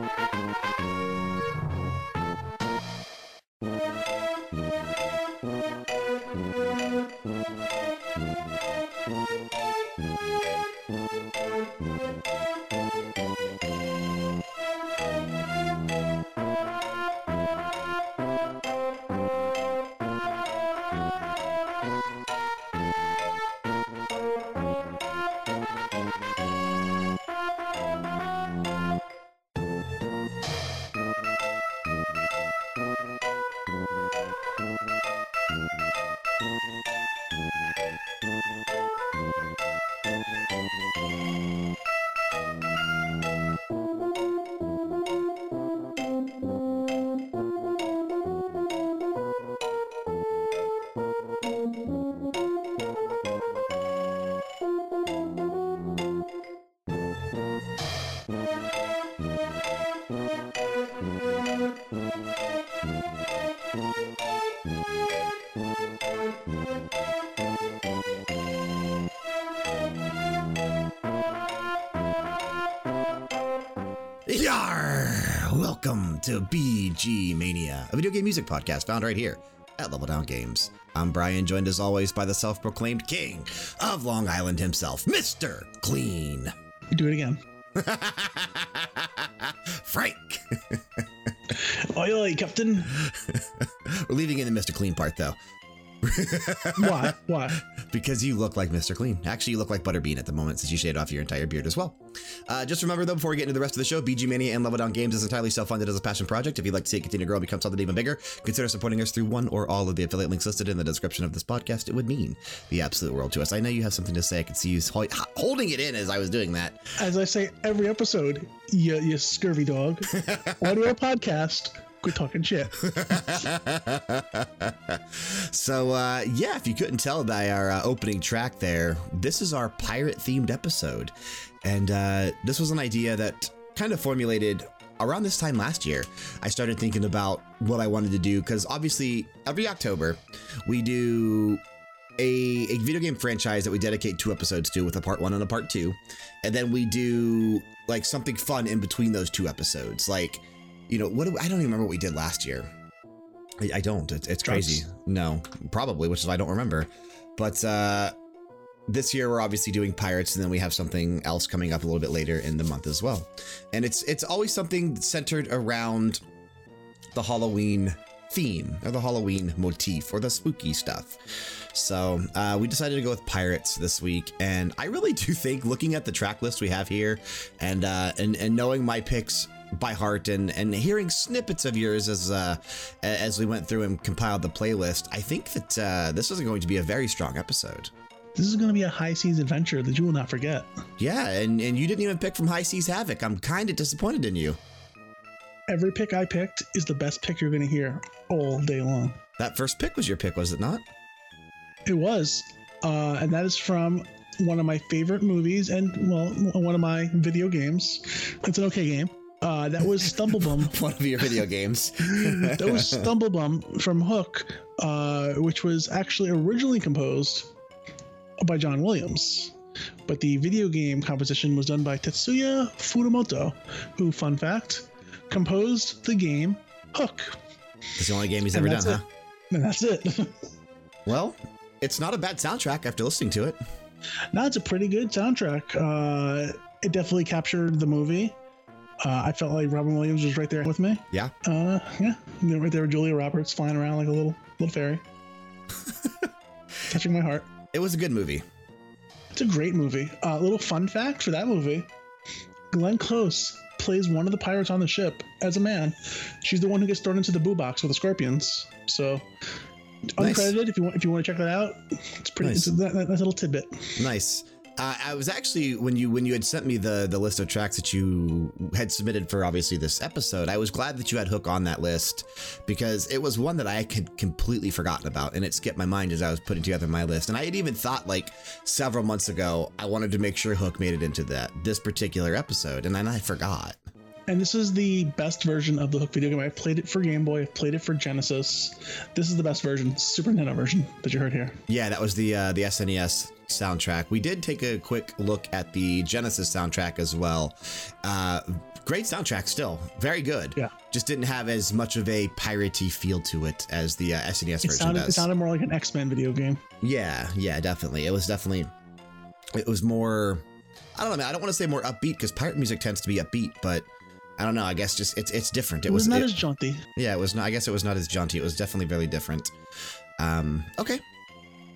Yar! Welcome to BG Mania, a video game music podcast found right here at Level Down Games. I'm Brian, joined as always by the self proclaimed king of Long Island himself, Mr. Clean. Do it again. Frank. Oi, oi, Captain. We're leaving in the Mr. Clean part though. Why? Why? Because you look like Mr. Clean. Actually, you look like Butterbean at the moment since you shaved off your entire beard as well. Uh, just remember, though, before we get into the rest of the show, BG Mania and Level Down Games is entirely self funded as a passion project. If you'd like to see it continue to grow and become something even bigger, consider supporting us through one or all of the affiliate links listed in the description of this podcast. It would mean the absolute world to us. I know you have something to say. I could see you holding it in as I was doing that. As I say every episode, you, you scurvy dog. Audio podcast quit talking shit. so, uh, yeah, if you couldn't tell by our uh, opening track there, this is our pirate themed episode. And uh, this was an idea that kind of formulated around this time last year. I started thinking about what I wanted to do because obviously, every October, we do a, a, video game franchise that we dedicate two episodes to with a part one and a part two. And then we do like something fun in between those two episodes. Like, you know, what do, I don't even remember what we did last year. I, I don't. It's, it's crazy. No, probably, which is why I don't remember. But uh, this year we're obviously doing pirates, and then we have something else coming up a little bit later in the month as well. And it's it's always something centered around the Halloween theme or the Halloween motif or the spooky stuff. So uh, we decided to go with pirates this week, and I really do think looking at the track list we have here, and uh, and and knowing my picks by heart and and hearing snippets of yours as uh, as we went through and compiled the playlist, I think that uh, this is going to be a very strong episode. This is going to be a high seas adventure that you will not forget. Yeah, and and you didn't even pick from High Seas Havoc. I'm kind of disappointed in you. Every pick I picked is the best pick you're going to hear all day long. That first pick was your pick, was it not? It was, uh, and that is from one of my favorite movies and well, one of my video games. It's an okay game. Uh, that was Stumblebum. One of your video games. that was Stumblebum from Hook, uh, which was actually originally composed by John Williams. But the video game composition was done by Tetsuya Furumoto, who, fun fact, composed the game Hook. It's the only game he's ever done, it. huh? And that's it. well, it's not a bad soundtrack after listening to it. No, it's a pretty good soundtrack. Uh, it definitely captured the movie. Uh, I felt like Robin Williams was right there with me. Yeah. Uh, yeah. Right there with Julia Roberts flying around like a little little fairy. Touching my heart. It was a good movie. It's a great movie. A uh, little fun fact for that movie Glenn Close plays one of the pirates on the ship as a man. She's the one who gets thrown into the boo box with the scorpions. So, nice. uncredited. If you want, if you want to check that out, it's pretty. Nice. It's a, that, that little tidbit. Nice. Uh, I was actually when you when you had sent me the the list of tracks that you had submitted for obviously this episode, I was glad that you had Hook on that list because it was one that I had completely forgotten about and it skipped my mind as I was putting together my list. And I had even thought like several months ago I wanted to make sure Hook made it into that this particular episode, and then I forgot. And this is the best version of the Hook video game. I've played it for Game Boy. I've played it for Genesis. This is the best version, Super Nintendo version that you heard here. Yeah, that was the uh, the SNES soundtrack. We did take a quick look at the Genesis soundtrack as well. Uh, great soundtrack still. Very good. Yeah. Just didn't have as much of a piratey feel to it as the uh, SNES It version sounded, does. it sounded more like an X Men video game. Yeah, yeah, definitely. It was definitely, it was more, I don't know, man. I don't want to say more upbeat because pirate music tends to be upbeat, but I don't know. I guess just it's it's different. It, It was was not it- as jaunty. yeah, it was not. I guess it was not as jaunty. It was definitely very different. Um, okay.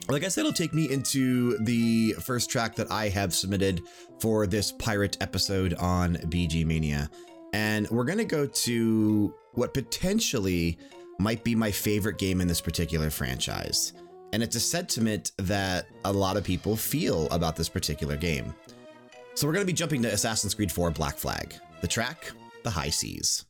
Well, I guess that'll take me into the first track that I have submitted for this pirate episode on BG Mania. And we're going to go to what potentially might be my favorite game in this particular franchise. And it's a sentiment that a lot of people feel about this particular game. So we're going to be jumping to Assassin's Creed 4 Black Flag. The track, The High Seas.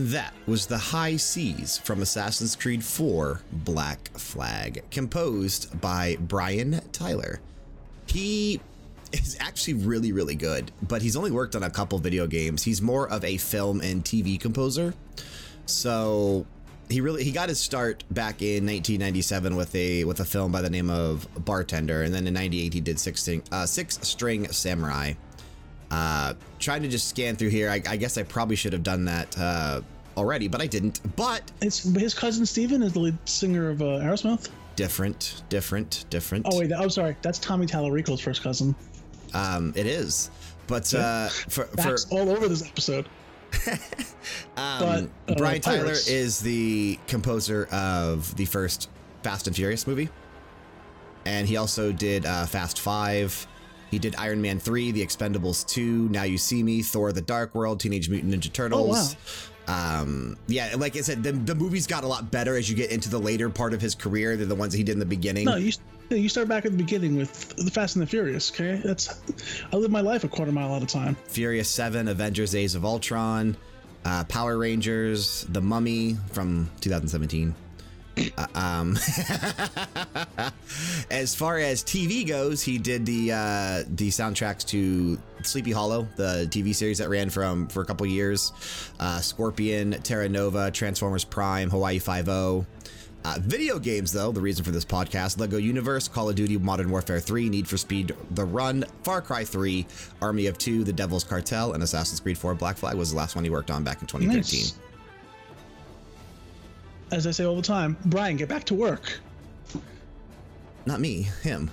And that was The High Seas from Assassin's Creed 4 Black Flag, composed by Brian Tyler. He is actually really, really good, but he's only worked on a couple video games. He's more of a film and TV composer. So he really he got his start back in 1997 with a with a film by the name of Bartender, and then in '98 he did Six uh, Six String Samurai. Uh, trying to just scan through here. I, I guess I probably should have done that uh, already, but I didn't. But It's his cousin Steven is the lead singer of uh, Aerosmith. different, different, different. Oh wait, I'm sorry. That's Tommy Tallarico's first cousin. Um, it is. But uh, for, for all over this episode. um, but, uh, Brian Tyler Pirates. is the composer of the first Fast and Furious movie, and he also did uh, Fast Five. He did Iron Man 3, The Expendables 2, Now You See Me, Thor The Dark World, Teenage Mutant Ninja Turtles. Oh Um, yeah, like I said, the, the movies got a lot better as you get into the later part of his career than the ones he did in the beginning. No, you you start back at the beginning with the Fast and the Furious. Okay, that's I live my life a quarter mile at a time. Furious 7, Avengers Age of Ultron, uh, Power Rangers, The Mummy from 2017. Uh, um, as far as TV goes, he did the uh, the soundtracks to Sleepy Hollow, the TV series that ran from for a couple years, uh, Scorpion, Terra Nova, Transformers Prime, Hawaii Five O. Uh, video games, though, the reason for this podcast Lego Universe, Call of Duty Modern Warfare 3, Need for Speed The Run, Far Cry 3, Army of Two, The Devil's Cartel, and Assassin's Creed 4 Black Flag was the last one he worked on back in 2013. Nice. As I say all the time, Brian, get back to work. Not me, him.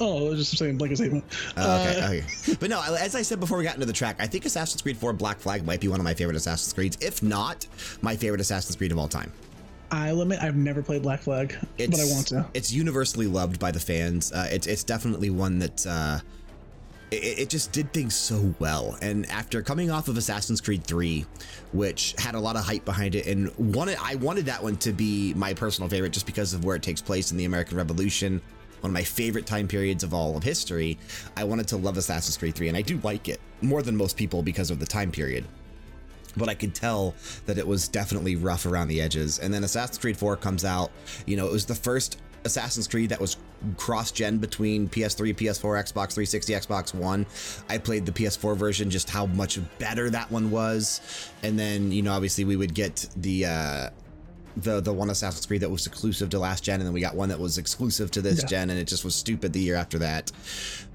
Oh, I was just saying blanket statement. Oh, okay, Uh, okay. But no, as I said before we got into the track, I think Assassin's Creed 4 Black Flag might be one of my favorite Assassin's Creeds, if not my favorite Assassin's Creed of all time. I'll admit I've never played Black Flag, but I want to. It's universally loved by the fans. Uh, it's it's definitely one that uh, it, it just did things so well. And after coming off of Assassin's Creed 3, which had a lot of hype behind it, and wanted I wanted that one to be my personal favorite just because of where it takes place in the American Revolution. One of my favorite time periods of all of history. I wanted to love Assassin's Creed 3, and I do like it more than most people because of the time period. but I could tell that it was definitely rough around the edges. And then Assassin's Creed 4 comes out. You know, it was the first Assassin's Creed that was cross gen between PS3, PS4, Xbox 360, Xbox One. I played the PS4 version, just how much better that one was. And then, you know, obviously we would get the. Uh, the the one Assassin's Creed that was exclusive to last gen, and then we got one that was exclusive to this gen, and it just was stupid the year after that.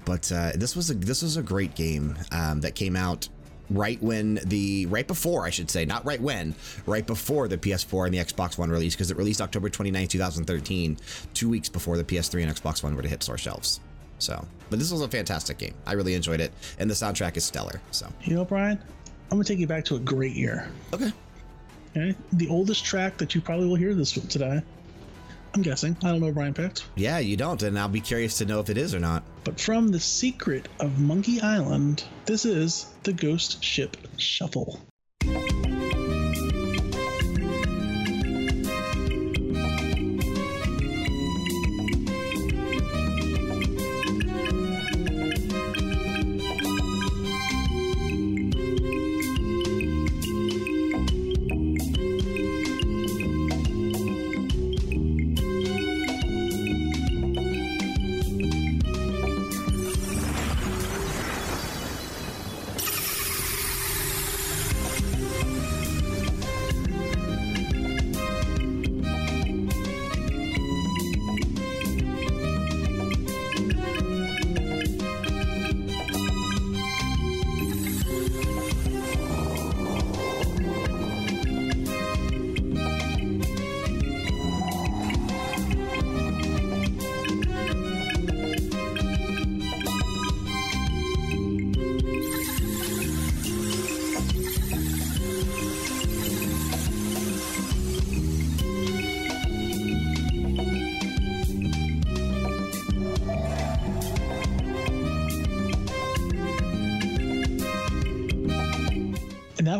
But uh, this was a this was a great game um, that came out right when the right before I should say not right when right before the PS4 and the Xbox One release because it released October 29, 2013 two weeks before the PS3 and Xbox One were to hit store shelves so but this was a fantastic game I really enjoyed it and the soundtrack is stellar so You know, Brian, I'm gonna take you back to a great year. okay Okay, the oldest track that you probably will hear this today. I'm guessing. I don't know. Brian picked, yeah you don't and I'll be curious to know if it is or not but from the secret of Monkey Island, this is the Ghost Ship Shuffle.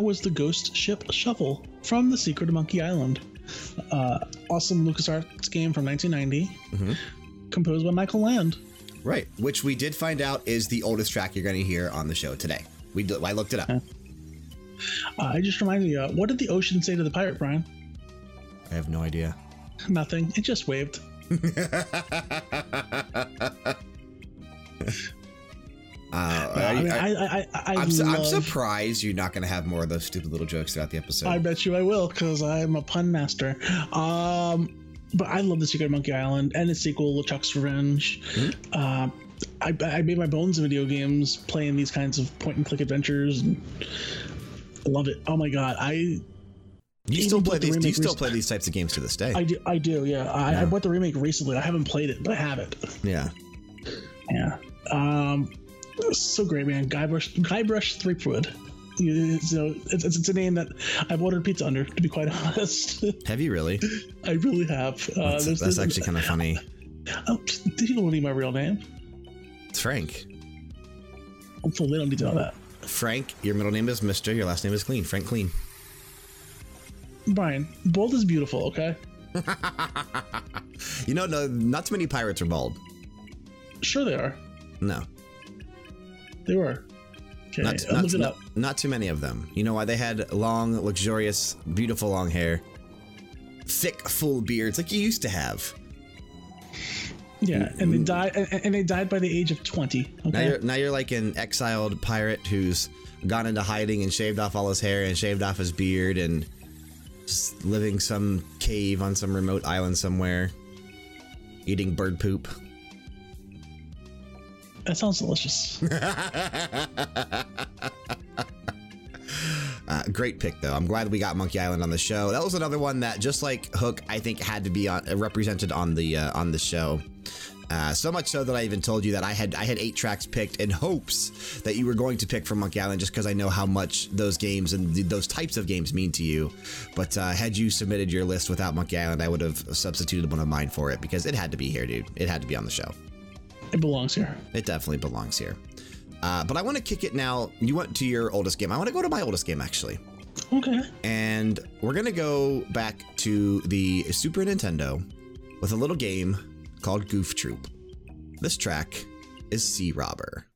Was the Ghost Ship Shuffle from The Secret of Monkey Island. Uh, awesome LucasArts game from 1990, composed by Michael Land. right which we did find out is the oldest track you're going to hear on the show today we do, I looked it up Uh, I just reminded you, uh, what did the ocean say to the pirate, Brian? I have no idea Nothing. It just waved. uh, I, mean, I, I, I, I, I'm, su- I'm love- surprised you're not going to have more of those stupid little jokes throughout the episode. I bet you I will, because I'm a pun master. Um, but I love the Secret of Monkey Island and its sequel, Chuck's Revenge. Uh, I, I made my bones in video games playing these kinds of point and click adventures. And I love it. Oh my god, I you still play put the these? You still rec- play these types of games to this day? I do I do yeah. I, I bought the remake recently. I haven't played it, but I have it. yeah. Yeah. Um, so great, man. Guybrush Guybrush Threepwood. You- So it's, it's, a name that I've ordered pizza under. To be quite honest, Have you really? I really have. Uh, That's, there's- that's there's- actually kind of funny. Oh, you don't need my real name. It's Frank. Hopefully, they don't need to know that. Frank, your middle name is Mister. Your last name is Clean. Frank Clean. Brian, bold is beautiful. Okay. You know, no, not too many pirates are bald. Sure, they are. No, They were. Okay, not, I'm not, not, not too many of them. You know why? They had long, luxurious, beautiful long hair, thick, full beards like you used to have. Yeah, and they mm. died. And, they died by the age of twenty. Now you're now you're like an exiled pirate who's gone into hiding and shaved off all his hair and shaved off his beard and just living some cave on some remote island somewhere, eating bird poop. That sounds delicious. Uh, great pick though. I'm glad we got Monkey Island on the show. That was another one that, just like Hook, I think had to be on, uh, represented on the uh, on the show. Uh, so much so that I even told you that I had I had eight tracks picked in hopes that you were going to pick from Monkey Island just because I know how much those games and th- those types of games mean to you. But had you submitted your list without Monkey Island, I would have substituted one of mine for it because it had to be here, dude. It had to be on the show. It belongs here. It definitely belongs here. Uh, but I want to kick it now. You went to your oldest game. I want to go to my oldest game actually. Okay. And we're going to go back to the Super Nintendo with a little game called Goof Troop. This track is Sea Robber.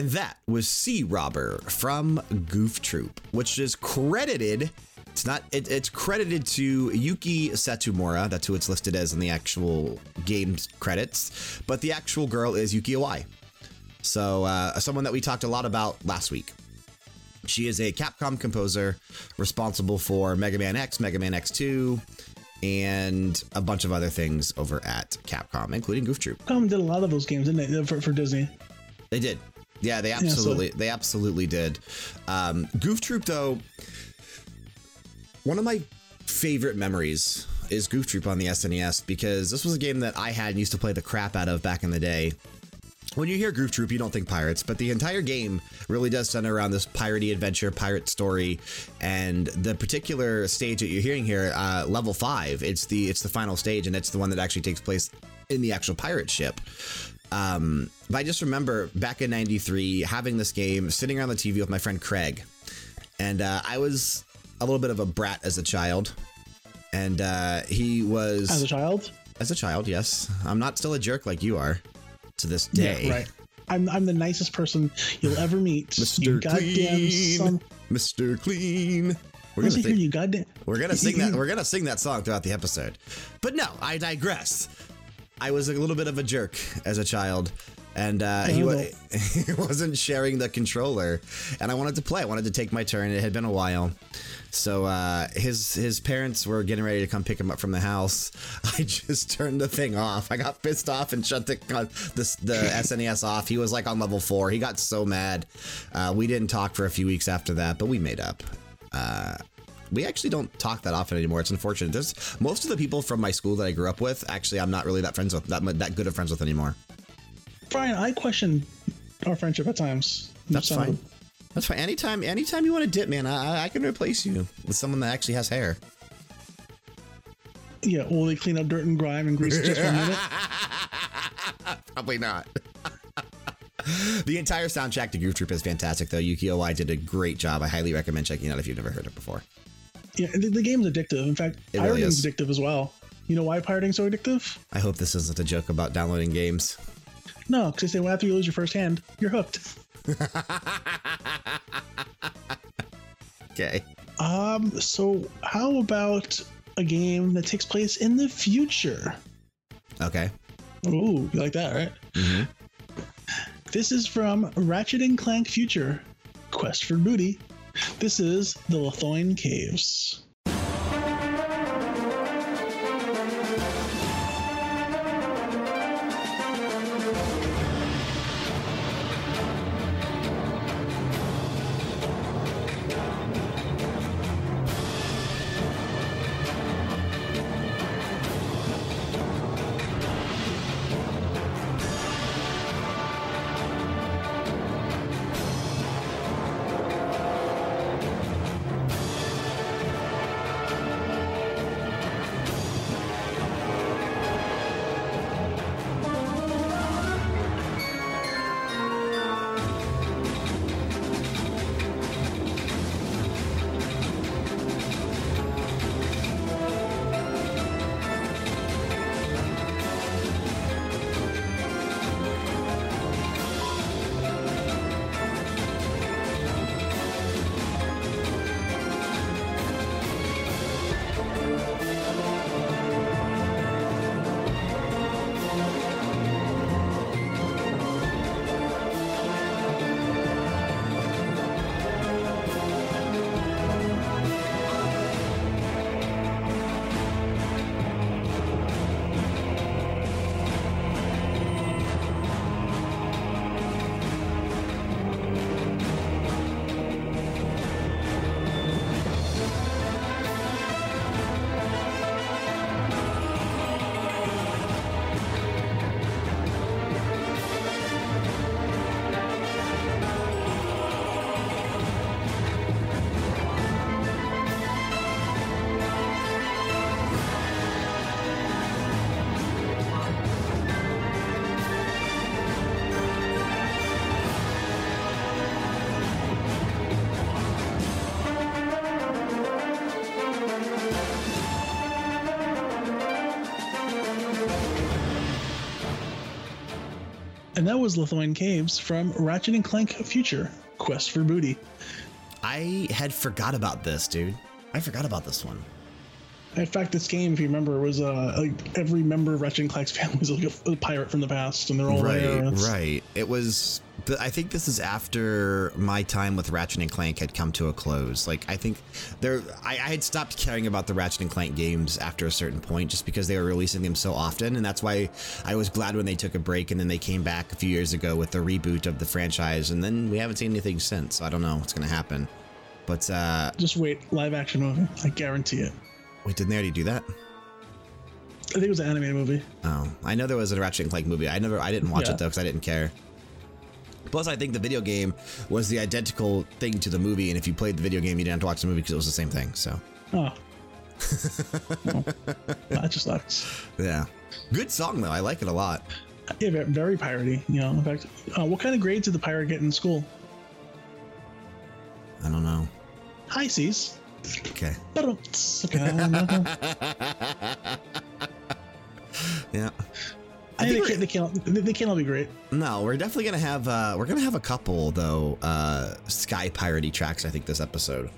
And that was Sea Robber from Goof Troop, which is credited. It's not. It, it's credited to Yuki Satomura. That's who it's listed as in the actual game's credits. But the actual girl is Yuki Iwai. So, uh, someone that we talked a lot about last week. She is a Capcom composer responsible for Mega Man X, Mega Man X2, and a bunch of other things over at Capcom, including Goof Troop. Capcom did a lot of those games, didn't they, for, for Disney? They did. Yeah, they absolutely, so. they absolutely did. Um, Goof Troop, though, one of my favorite memories is Goof Troop on the SNES because this was a game that I had and used to play the crap out of back in the day. When you hear Goof Troop, you don't think pirates, but the entire game really does center around this piratey adventure, pirate story, and the particular stage that you're hearing here, uh, level five. It's the it's the final stage, and it's the one that actually takes place in the actual pirate ship. Um, but I just remember back in '93 having this game, sitting around the TV with my friend Craig, and uh, I was a little bit of a brat as a child, and uh, he was as a child. As a child, yes. I'm not still a jerk like you are to this day. Yeah, right. I'm, I'm the nicest person you'll ever meet. Mr. Clean. Son. Mr. Clean. We're gonna, sing, you goddamn. we're gonna sing that. We're gonna sing that song throughout the episode. But no, I digress. I was a little bit of a jerk as a child, and uh, he, wa he wasn't sharing the controller, and I wanted to play. I wanted to take my turn. It had been a while, so uh, his his parents were getting ready to come pick him up from the house. I just turned the thing off. I got pissed off and shut the the, the SNES off. He was like on level four. He got so mad. Uh, we didn't talk for a few weeks after that, but we made up. Uh, we actually don't talk that often anymore. It's unfortunate. There's most of the people from my school that I grew up with. Actually, I'm not really that friends with that that good of friends with anymore. Brian, I question our friendship at times. That's fine. That's fine. Anytime, anytime you want to dip, man, I, I can replace you with someone that actually has hair. Yeah, will they clean up dirt and grime and grease just for a minute? Probably not. the entire soundtrack to Goof Troop is fantastic, though. Yuki Iwai did a great job. I highly recommend checking it out if you've never heard it before. Yeah, the, the game's addictive. In fact, it pirating's really addictive as well. You know why pirating's so addictive? I hope this isn't a joke about downloading games. No, because they say well, after you lose your first hand, you're hooked. okay. Um. So, how about a game that takes place in the future? Okay. Ooh, you like that, right? Mm-hmm. This is from Ratchet and Clank Future Quest for Booty. This is the Lithoin Caves. And that was Lithuanian Caves from Ratchet and Clank Future Quest for Booty. I had forgot about this, dude. I forgot about this one. In fact, this game, if you remember, was uh, like every member of Ratchet and Clank's family was like a, a pirate from the past, and they're all right, there. Right. It was. I think this is after my time with Ratchet and Clank had come to a close. Like I think there, I, I had stopped caring about the Ratchet and Clank games after a certain point, just because they were releasing them so often, and that's why I was glad when they took a break and then they came back a few years ago with the reboot of the franchise, and then we haven't seen anything since. So I don't know what's going to happen. But uh, Just wait, live action movie. I guarantee it. Wait, didn't they already do that? I think it was an animated movie. Oh, I know there was a Ratchet and Clank movie. I never, I didn't watch Yeah. it though because I didn't care. Plus, I think the video game was the identical thing to the movie, and if you played the video game, you didn't have to watch the movie because it was the same thing. So, Oh. That just sucks. yeah, good song though. I like it a lot. Yeah, very piratey. You know, in fact, uh, what kind of grades did the pirate get in school? I don't know. High C's. Okay. But it's okay. I don't know. Yeah. I think they, can't, they can't. They, they can't all be great. No, we're definitely gonna have uh, we're gonna have a couple though uh, sky piratey tracks. I think this episode.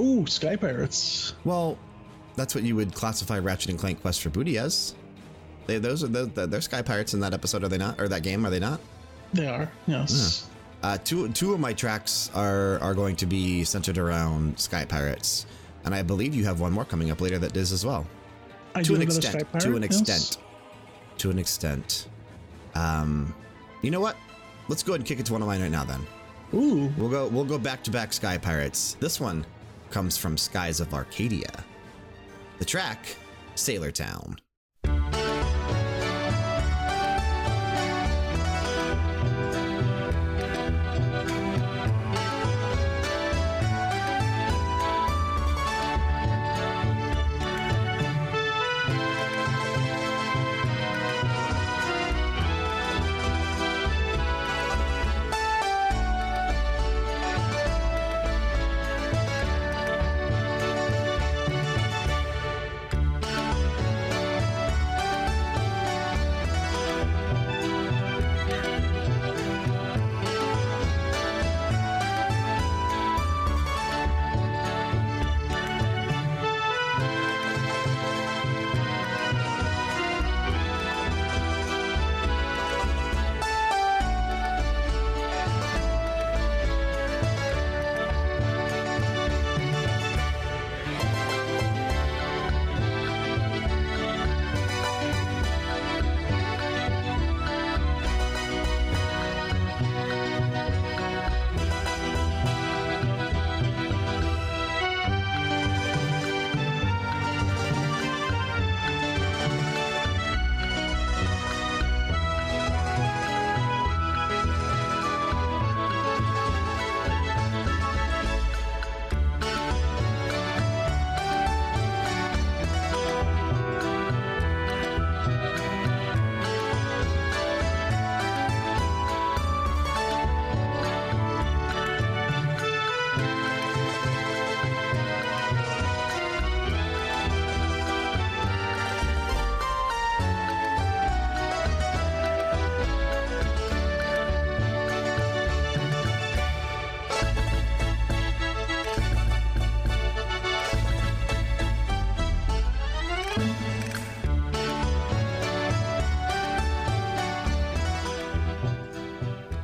Ooh, Sky Pirates. Well, that's what you would classify Ratchet and Clank Quest for Booty as. They, those are the, the, they're sky pirates in that episode, are they not? Or that game, are they not? They are. Yes. Uh, two two of my tracks are are going to be centered around sky pirates, and I believe you have one more coming up later that is as well. I to an extent. Sky To Pirate, an yes. extent. To an extent. Um, you know what? Let's go ahead and kick it to one of mine right now. Then Ooh. we'll go we'll go back to back sky pirates. This one comes from Skies of Arcadia. The track, Sailor Town.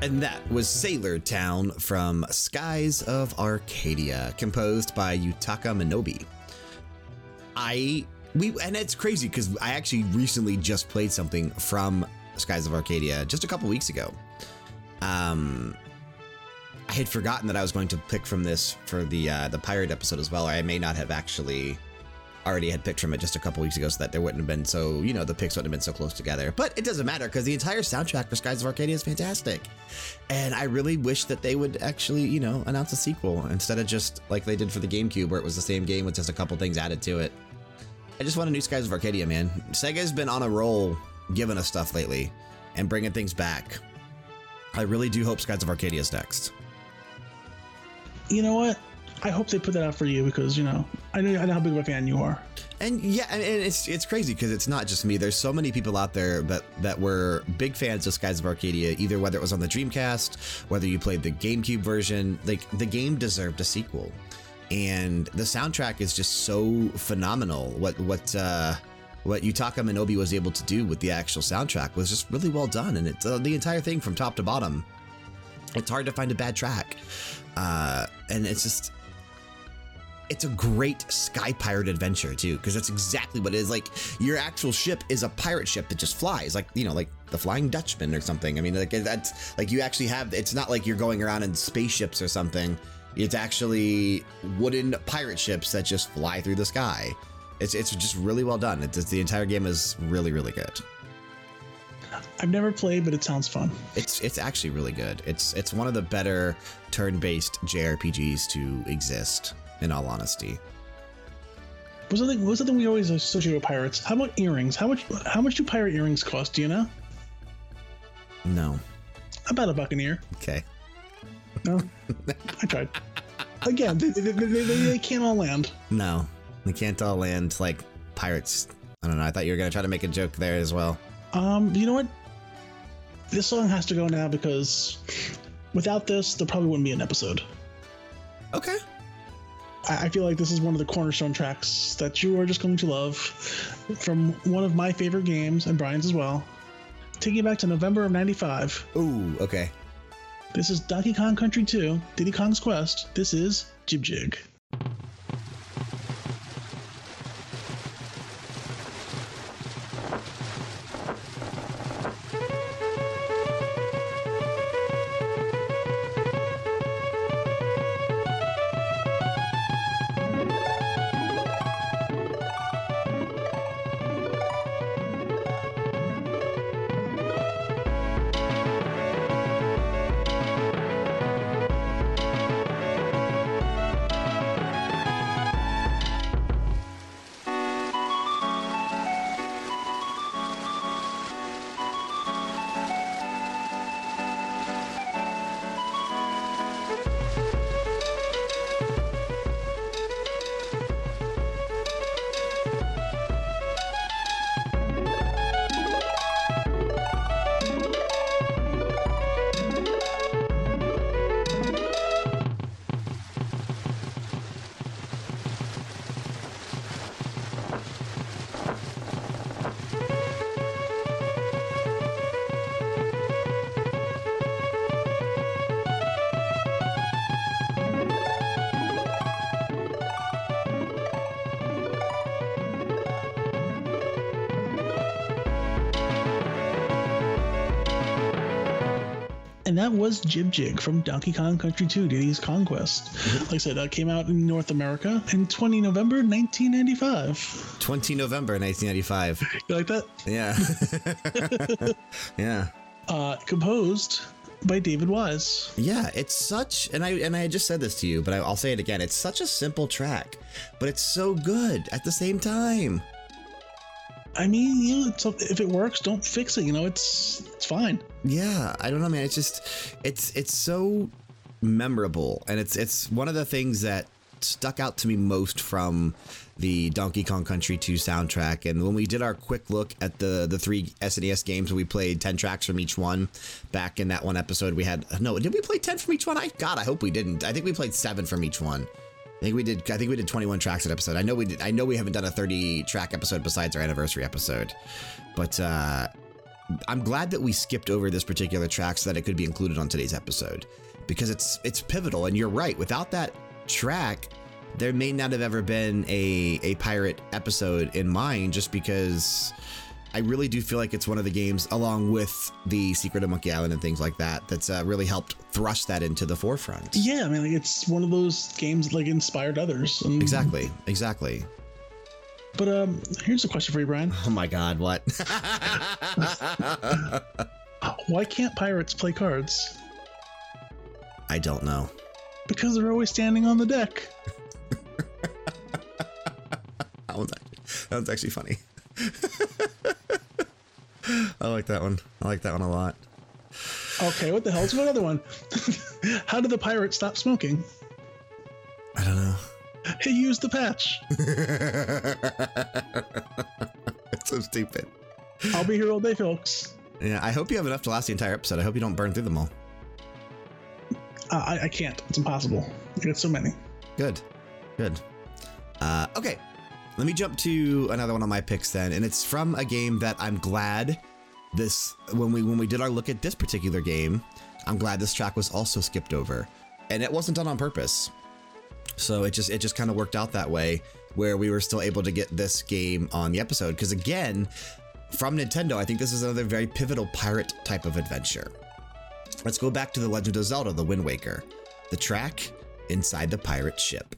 And that was Sailor Town from Skies of Arcadia, composed by Yutaka Minobe. I we and it's crazy because I actually recently just played something from Skies of Arcadia just a couple weeks ago. Um, I had forgotten that I was going to pick from this for the uh, the pirate episode as well. Or I may not have actually already had picked from it just a couple weeks ago, so that there wouldn't have been so you know the picks wouldn't have been so close together. But it doesn't matter because the entire soundtrack for Skies of Arcadia is fantastic, and I really wish that they would actually you know announce a sequel instead of just like they did for the GameCube, where it was the same game with just a couple things added to it. I just want a new Skies of Arcadia, man. Sega's been on a roll giving us stuff lately and bringing things back. I really do hope Skies of Arcadia is next. You know what? I hope they put that out for you because you know I know I know how big of a fan you are. And yeah, and it's it's crazy because it's not just me. There's so many people out there that that were big fans of Skies of Arcadia. Either whether it was on the Dreamcast, whether you played the GameCube version, like the game deserved a sequel, and the soundtrack is just so phenomenal. What what uh, what Yutaka Minobe was able to do with the actual soundtrack was just really well done, and it's uh, the entire thing from top to bottom. It's hard to find a bad track, uh, and it's just it's a great sky pirate adventure too because that's exactly what it is. Like your actual ship is a pirate ship that just flies like you know like the flying dutchman or something. I mean like that's like you actually have it's not like you're going around in spaceships or something. It's actually wooden pirate ships that just fly through the sky. It's, it's just really well done. It's, the entire game is really really good. I've never played, but it sounds fun. It's it's actually really good. It's it's one of the better turn-based JRPGs to exist in all honesty. Was something was something we always associate with pirates? How about earrings? How much how much do pirate earrings cost? Do you know? No. About a buccaneer. Okay. No, I tried. Again, they, they, they, they, can't all land. No, they can't all land like pirates. I don't know. I thought you were gonna try to make a joke there as well. Um, you know what? This song has to go now because without this, there probably wouldn't be an episode. Okay. I feel like this is one of the cornerstone tracks that you are just going to love from one of my favorite games and Brian's as well. Taking you back to November of 95. Ooh, okay. This is Donkey Kong Country 2, Diddy Kong's Quest. This is Jib Jig. That was Jib Jig from Donkey Kong Country 2 Diddy's Kong Quest. Mm-hmm. Like I said, that came out in North America in 20 November 1995. 20 November 1995. You like that? Yeah. yeah. Uh, composed by David Wise. Yeah, it's such, and I and I just said this to you, but I, I'll say it again. It's such a simple track, but it's so good at the same time. I mean, you know, if it works, don't fix it. You know, it's it's fine. Yeah, I don't know, man. It's just it's it's so memorable, and it's it's one of the things that stuck out to me most from the Donkey Kong Country 2 soundtrack. And when we did our quick look at the the three SNES games, we played 10 tracks from each one. Back in that one episode, we had no. Did we play 10 from each one? I God, I hope we didn't. I think we played seven from each one. I think we did. I think we did 21 tracks an episode. I know we did. I know we haven't done a 30 track episode besides our anniversary episode, but uh, I'm glad that we skipped over this particular track so that it could be included on today's episode because it's it's pivotal. And you're right. Without that track, there may not have ever been a a pirate episode in mind, just because I really do feel like it's one of the games, along with the Secret of Monkey Island and things like that, that's uh, really helped thrust that into the forefront. Yeah, I mean, like, it's one of those games that, like inspired others. And... Exactly, exactly. But um, here's a question for you, Brian. Oh my God, what? Why can't pirates play cards? I don't know. Because they're always standing on the deck. that, was actually, that one's actually funny. I like that one. I like that one a lot. Okay, what the hell? Let's another one. How did the pirate stop smoking? I don't know. He used the patch. it's so stupid. I'll be here all day, folks. Yeah, I hope you have enough to last the entire episode. I hope you don't burn through them all. Uh, I, I can't. It's impossible. I got so many. Good. Good. Uh, okay. Let me jump to another one of my picks then, and it's from a game that I'm glad this when we when we did our look at this particular game, I'm glad this track was also skipped over. And it wasn't done on purpose. So it just it just kind of worked out that way where we were still able to get this game on the episode because again, from Nintendo, I think this is another very pivotal pirate type of adventure. Let's go back to The Legend of Zelda: The Wind Waker. The track inside the pirate ship.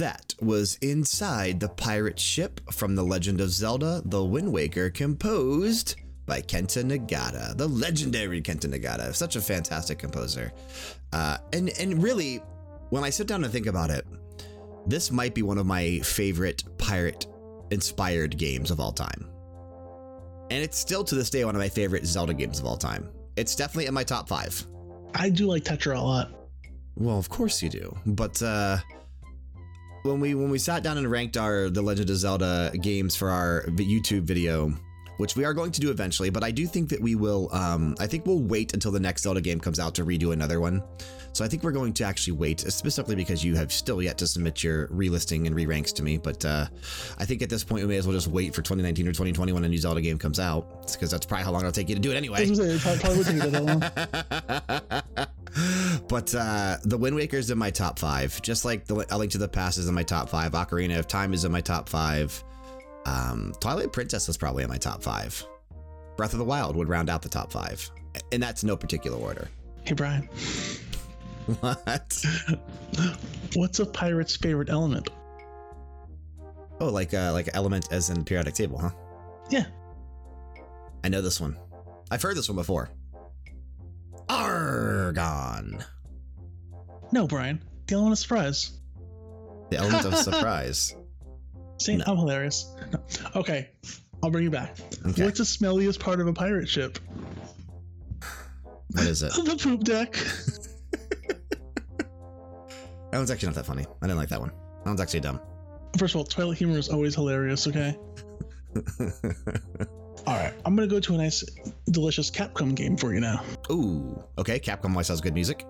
That was Inside the Pirate Ship from The Legend of Zelda The Wind Waker, composed by Kenta Nagata, the legendary Kenta Nagata. Such a fantastic composer. Uh, and, and really, when I sit down and think about it, this might be one of my favorite pirate inspired games of all time. And it's still to this day one of my favorite Zelda games of all time. It's definitely in my top five. I do like Tetra a lot. Well, of course you do. But uh, when we when we sat down and ranked our The Legend of Zelda games for our YouTube video, which we are going to do eventually, but I do think that we will. Um, I think we'll wait until the next Zelda game comes out to redo another one. So I think we're going to actually wait, specifically because you have still yet to submit your relisting and re-ranks to me. But uh, I think at this point we may as well just wait for 2019 or 2020 when a new Zelda game comes out, because that's probably how long it'll take you to do it anyway. I was gonna say, it probably would take that long. but uh, the Wind Waker is in my top five, just like the A Link to the Past is in my top five. Ocarina of Time is in my top five. Um, Twilight Princess is probably in my top five. Breath of the Wild would round out the top five, and that's no particular order. Hey, Brian, What? what's a pirate's favorite element? Oh, like uh, like element as in periodic table, huh? Yeah. I know this one. I've heard this one before. Argon. No, Brian. The element of surprise. The element of surprise. See, No. I'm hilarious. No. Okay, I'll bring you back. Okay. What's the smelliest part of a pirate ship? What is it? The poop deck. That one's actually not that funny. I didn't like that one. That one's actually dumb. First of all, toilet humor is always hilarious. Okay. All right, I'm gonna go to a nice, delicious Capcom game for you now. Ooh, okay. Capcom always has good music.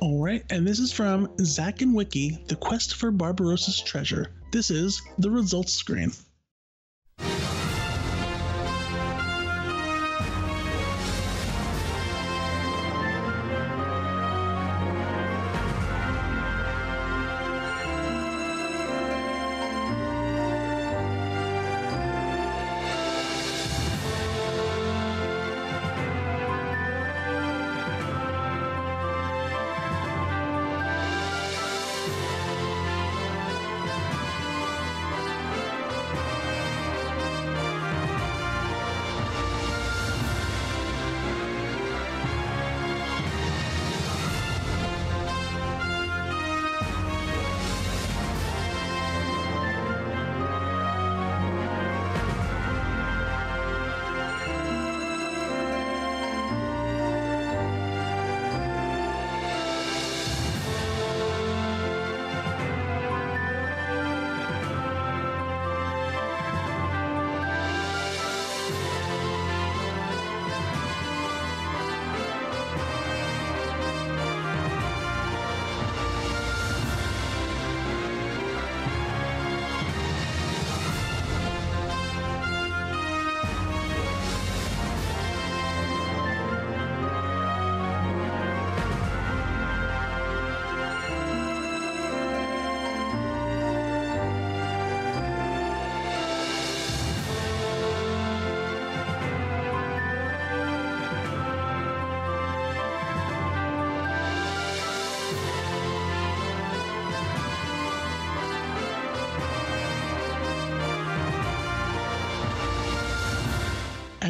All right, and this is from Zack and Wiki: The Quest for Barbarossa's Treasure. This is the results screen.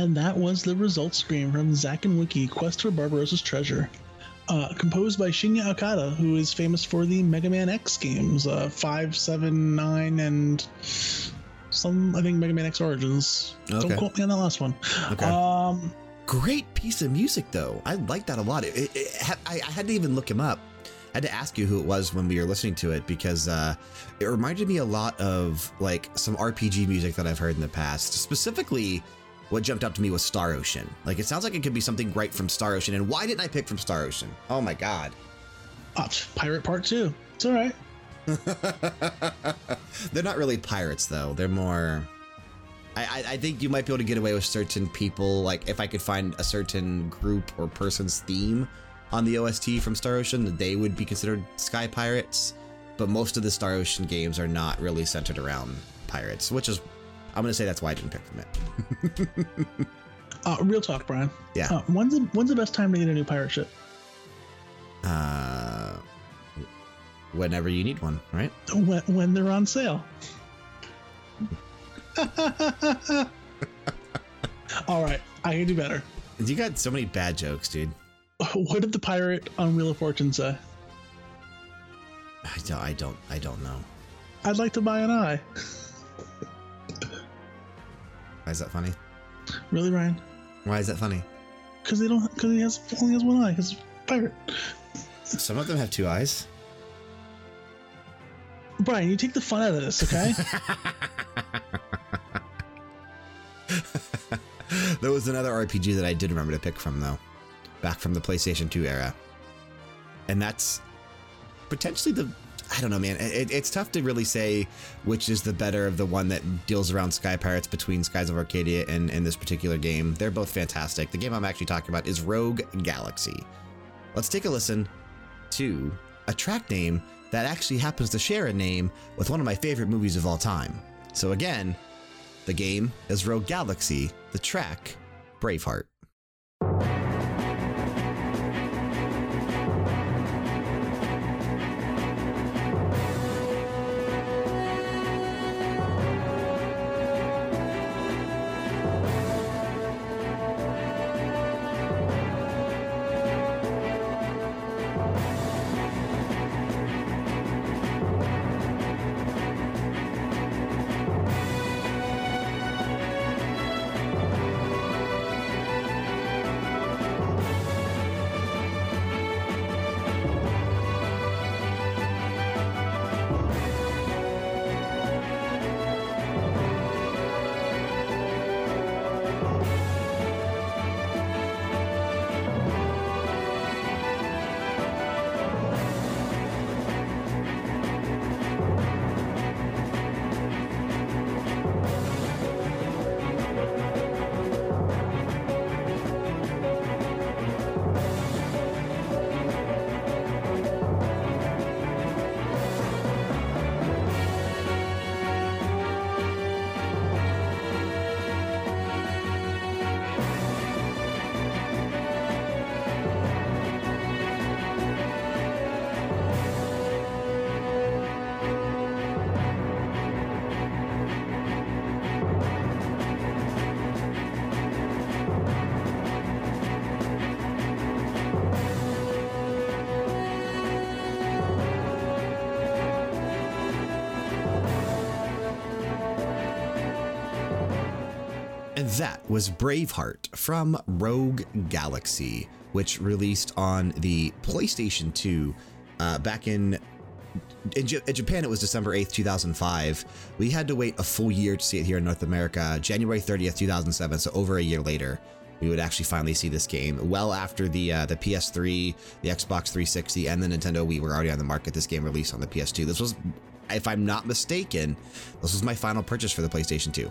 And that was the result screen from Zack and Wiki Quest for Barbarossa's Treasure. Uh, composed by Shinya Okada, who is famous for the Mega Man X games, uh, 5, 7, 9, and some, I think, Mega Man X Origins. Okay. Don't quote me on that last one. Okay. Um, Great piece of music, though. I like that a lot. It, it, it, I, I had to even look him up. I had to ask you who it was when we were listening to it because uh, it reminded me a lot of like some RPG music that I've heard in the past. Specifically, what jumped out to me was Star Ocean. Like it sounds like it could be something right from Star Ocean. And why didn't I pick from Star Ocean? Oh my god. uh, Pirate Part 2. It's all right. They're not really pirates, though. They're more. I, I, I think you might be able to get away with certain people. Like, if I could find a certain group or person's theme on the OST from Star Ocean, that they would be considered Sky Pirates. But most of the Star Ocean games are not really centered around pirates, which is. I'm going to say that's why I didn't pick from it. Uh, real talk, Brian. Yeah. Uh, when's, the, when's the best time to get a new pirate ship? Uh, whenever you need one, right? When, when they're on sale. all right, I can do better. You got so many bad jokes, dude. What did the pirate on Wheel of Fortune say? I don't. I don't. I don't know. I'd like to buy an eye. Why is that funny? Really, Ryan? Why is that funny? Because they don't. Because he has only has one eye. Because pirate. Some of them have two eyes. Brian, you take the fun out of this, okay? there was another RPG that I did remember to pick from, though, back from the PlayStation 2 era. And that's potentially the. I don't know, man. It, it's tough to really say which is the better of the one that deals around Sky Pirates between Skies of Arcadia and, and this particular game. They're both fantastic. The game I'm actually talking about is Rogue Galaxy. Let's take a listen to a track name that actually happens to share a name with one of my favorite movies of all time. So, again, the game is Rogue Galaxy, the track, Braveheart. And that was Braveheart from Rogue Galaxy, which released on the PlayStation 2 uh, back in. In, in Japan, it was December 8th, 2005. We had to wait a full year to see it here in North America, January 30th, 2007. So, over a year later, we would actually finally see this game. Well, after the uh, the PS3, the Xbox 360, and the Nintendo Wii were already on the market, this game released on the PS2. This was, if I'm not mistaken, this was my final purchase for the PlayStation 2.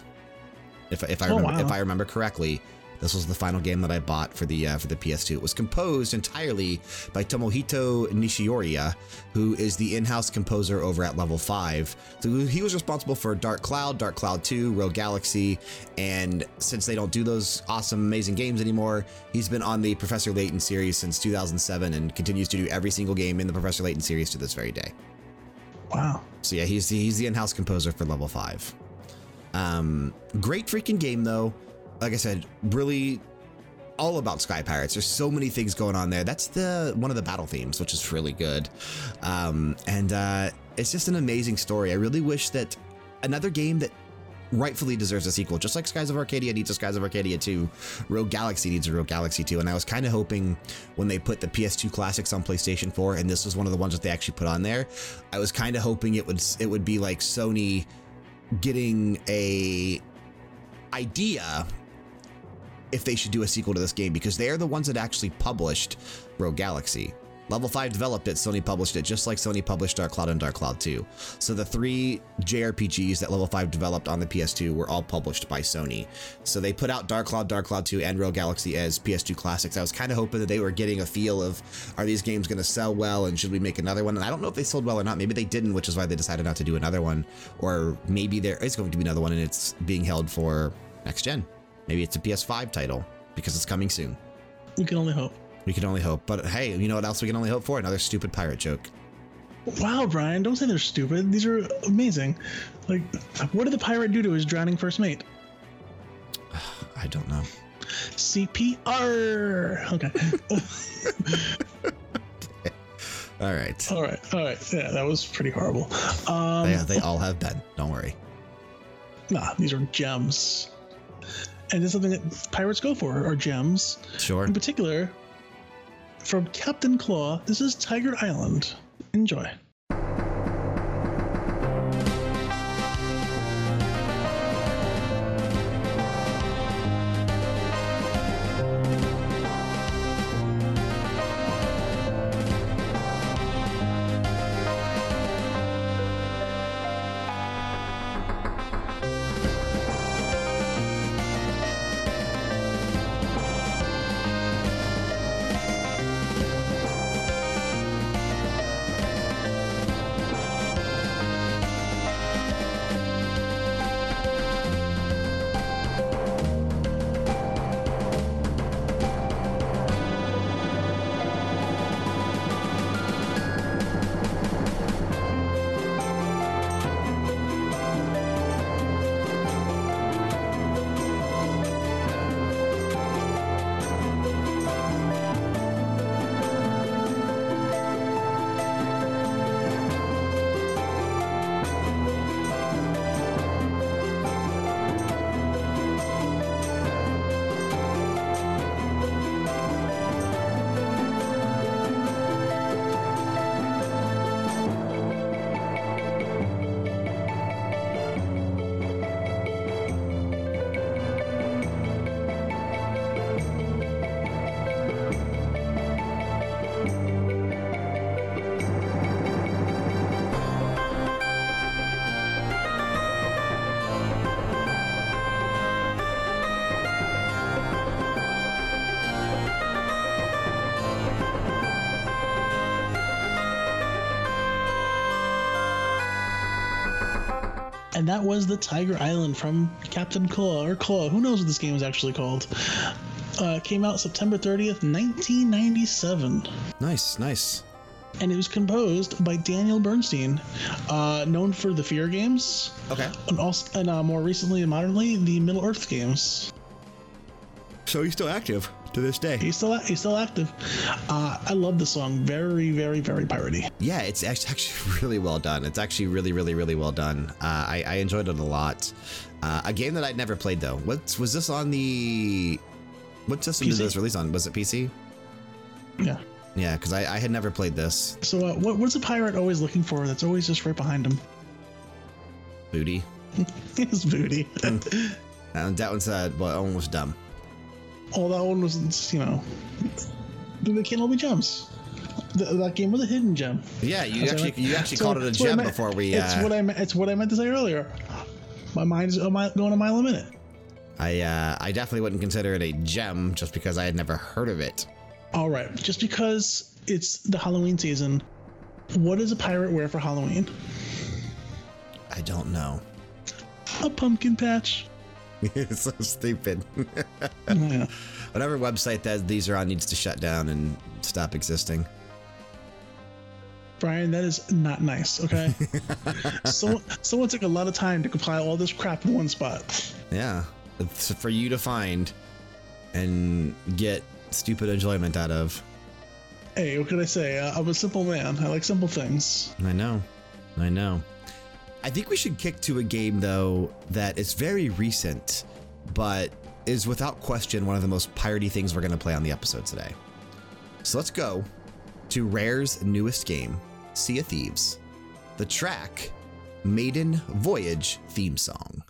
If, if I Oh, remember, if. I remember correctly, this was the final game that I bought for the uh, for the PS2. It was composed entirely by Tomohito Nishiura, who is the in-house composer over at Level Five. So he was responsible for Dark Cloud, Dark Cloud 2, Rogue Galaxy, and since they don't do those awesome, amazing games anymore, he's been on the Professor Layton series since 2007 and continues to do every single game in the Professor Layton series to this very day. wow. So yeah, he's the, he's the in-house composer for Level Five. Um, great freaking game though. like I said, really all about Sky Pirates. There's so many things going on there. That's the one of the battle themes, which is really good. Um, and uh, it's just an amazing story. I really wish that another game that rightfully deserves a sequel, just like Skies of Arcadia needs a Skies of Arcadia 2, Rogue Galaxy needs a Rogue Galaxy 2. And I was kind of hoping when they put the PS2 classics on PlayStation 4, and this was one of the ones that they actually put on there, I was kind of hoping it would it would be like Sony getting a idea if they should do a sequel to this game because they're the ones that actually published Rogue Galaxy. Level 5 developed it, Sony published it, just like Sony published Dark Cloud and Dark Cloud 2. So the three JRPGs that Level 5 developed on the PS2 were all published by Sony. So they put out Dark Cloud, Dark Cloud 2, and Rogue Galaxy as PS2 classics. I was kind of hoping that they were getting a feel of are these games going to sell well and should we make another one? And I don't know if they sold well or not. Maybe they didn't, which is why they decided not to do another one. Or maybe there is going to be another one and it's being held for next gen. Maybe it's a PS5 title because it's coming soon. We can only hope. We can only hope. But hey, you know what else we can only hope for? Another stupid pirate joke. Wow, Brian, don't say they're stupid. These are amazing. Like, what did the pirate do to his drowning first mate? I don't know. CPR. Okay. all right. All right. All right. Yeah, that was pretty horrible. Um, they, they all have been. Don't worry. Nah, these are gems. And it's something that pirates go for are gems. Sure. In particular, from Captain Claw, this is Tiger Island. Enjoy. And that was the Tiger Island from Captain Claw or Claw. Who knows what this game is actually called? Uh, came out September 30th, 1997. Nice, nice. And it was composed by Daniel Bernstein, uh, known for the Fear games. Okay. And also, and uh, more recently and modernly, the Middle Earth games. So he's still active to this day. He's still he's still active. Uh, I love the song. Very, very, very piratey. Yeah, it's actually really well done. It's actually really, really, really well done. Uh, I, I, enjoyed it a lot. Uh, a game that I'd never played though. What was this on the? What system PC? did this release on? Was it PC? Yeah. Yeah, because I, I, had never played this. So, uh, what, what's a pirate always looking for? That's always just right behind him. Booty. it's booty. and that one said, well, almost dumb. Oh, that one was, you know, they can't all be gems. The, that game was a hidden gem. Yeah, you actually you actually so, called it a gem before we. It's uh, what I it's what I meant to say earlier. My mind's going a mile a minute. I uh, I definitely wouldn't consider it a gem just because I had never heard of it. All right, just because it's the Halloween season, what does a pirate wear for Halloween? I don't know. A pumpkin patch. it's so stupid. yeah. Whatever website that these are on needs to shut down and stop existing. Brian, that is not nice, okay? so, someone took a lot of time to compile all this crap in one spot. Yeah. for you to find and get stupid enjoyment out of. Hey, what can I say? Uh, I'm a simple man. I like simple things. I know. I know. I think we should kick to a game, though, that is very recent, but is without question one of the most piratey things we're going to play on the episode today. So let's go to Rare's newest game, Sea of Thieves. The track, Maiden Voyage theme song.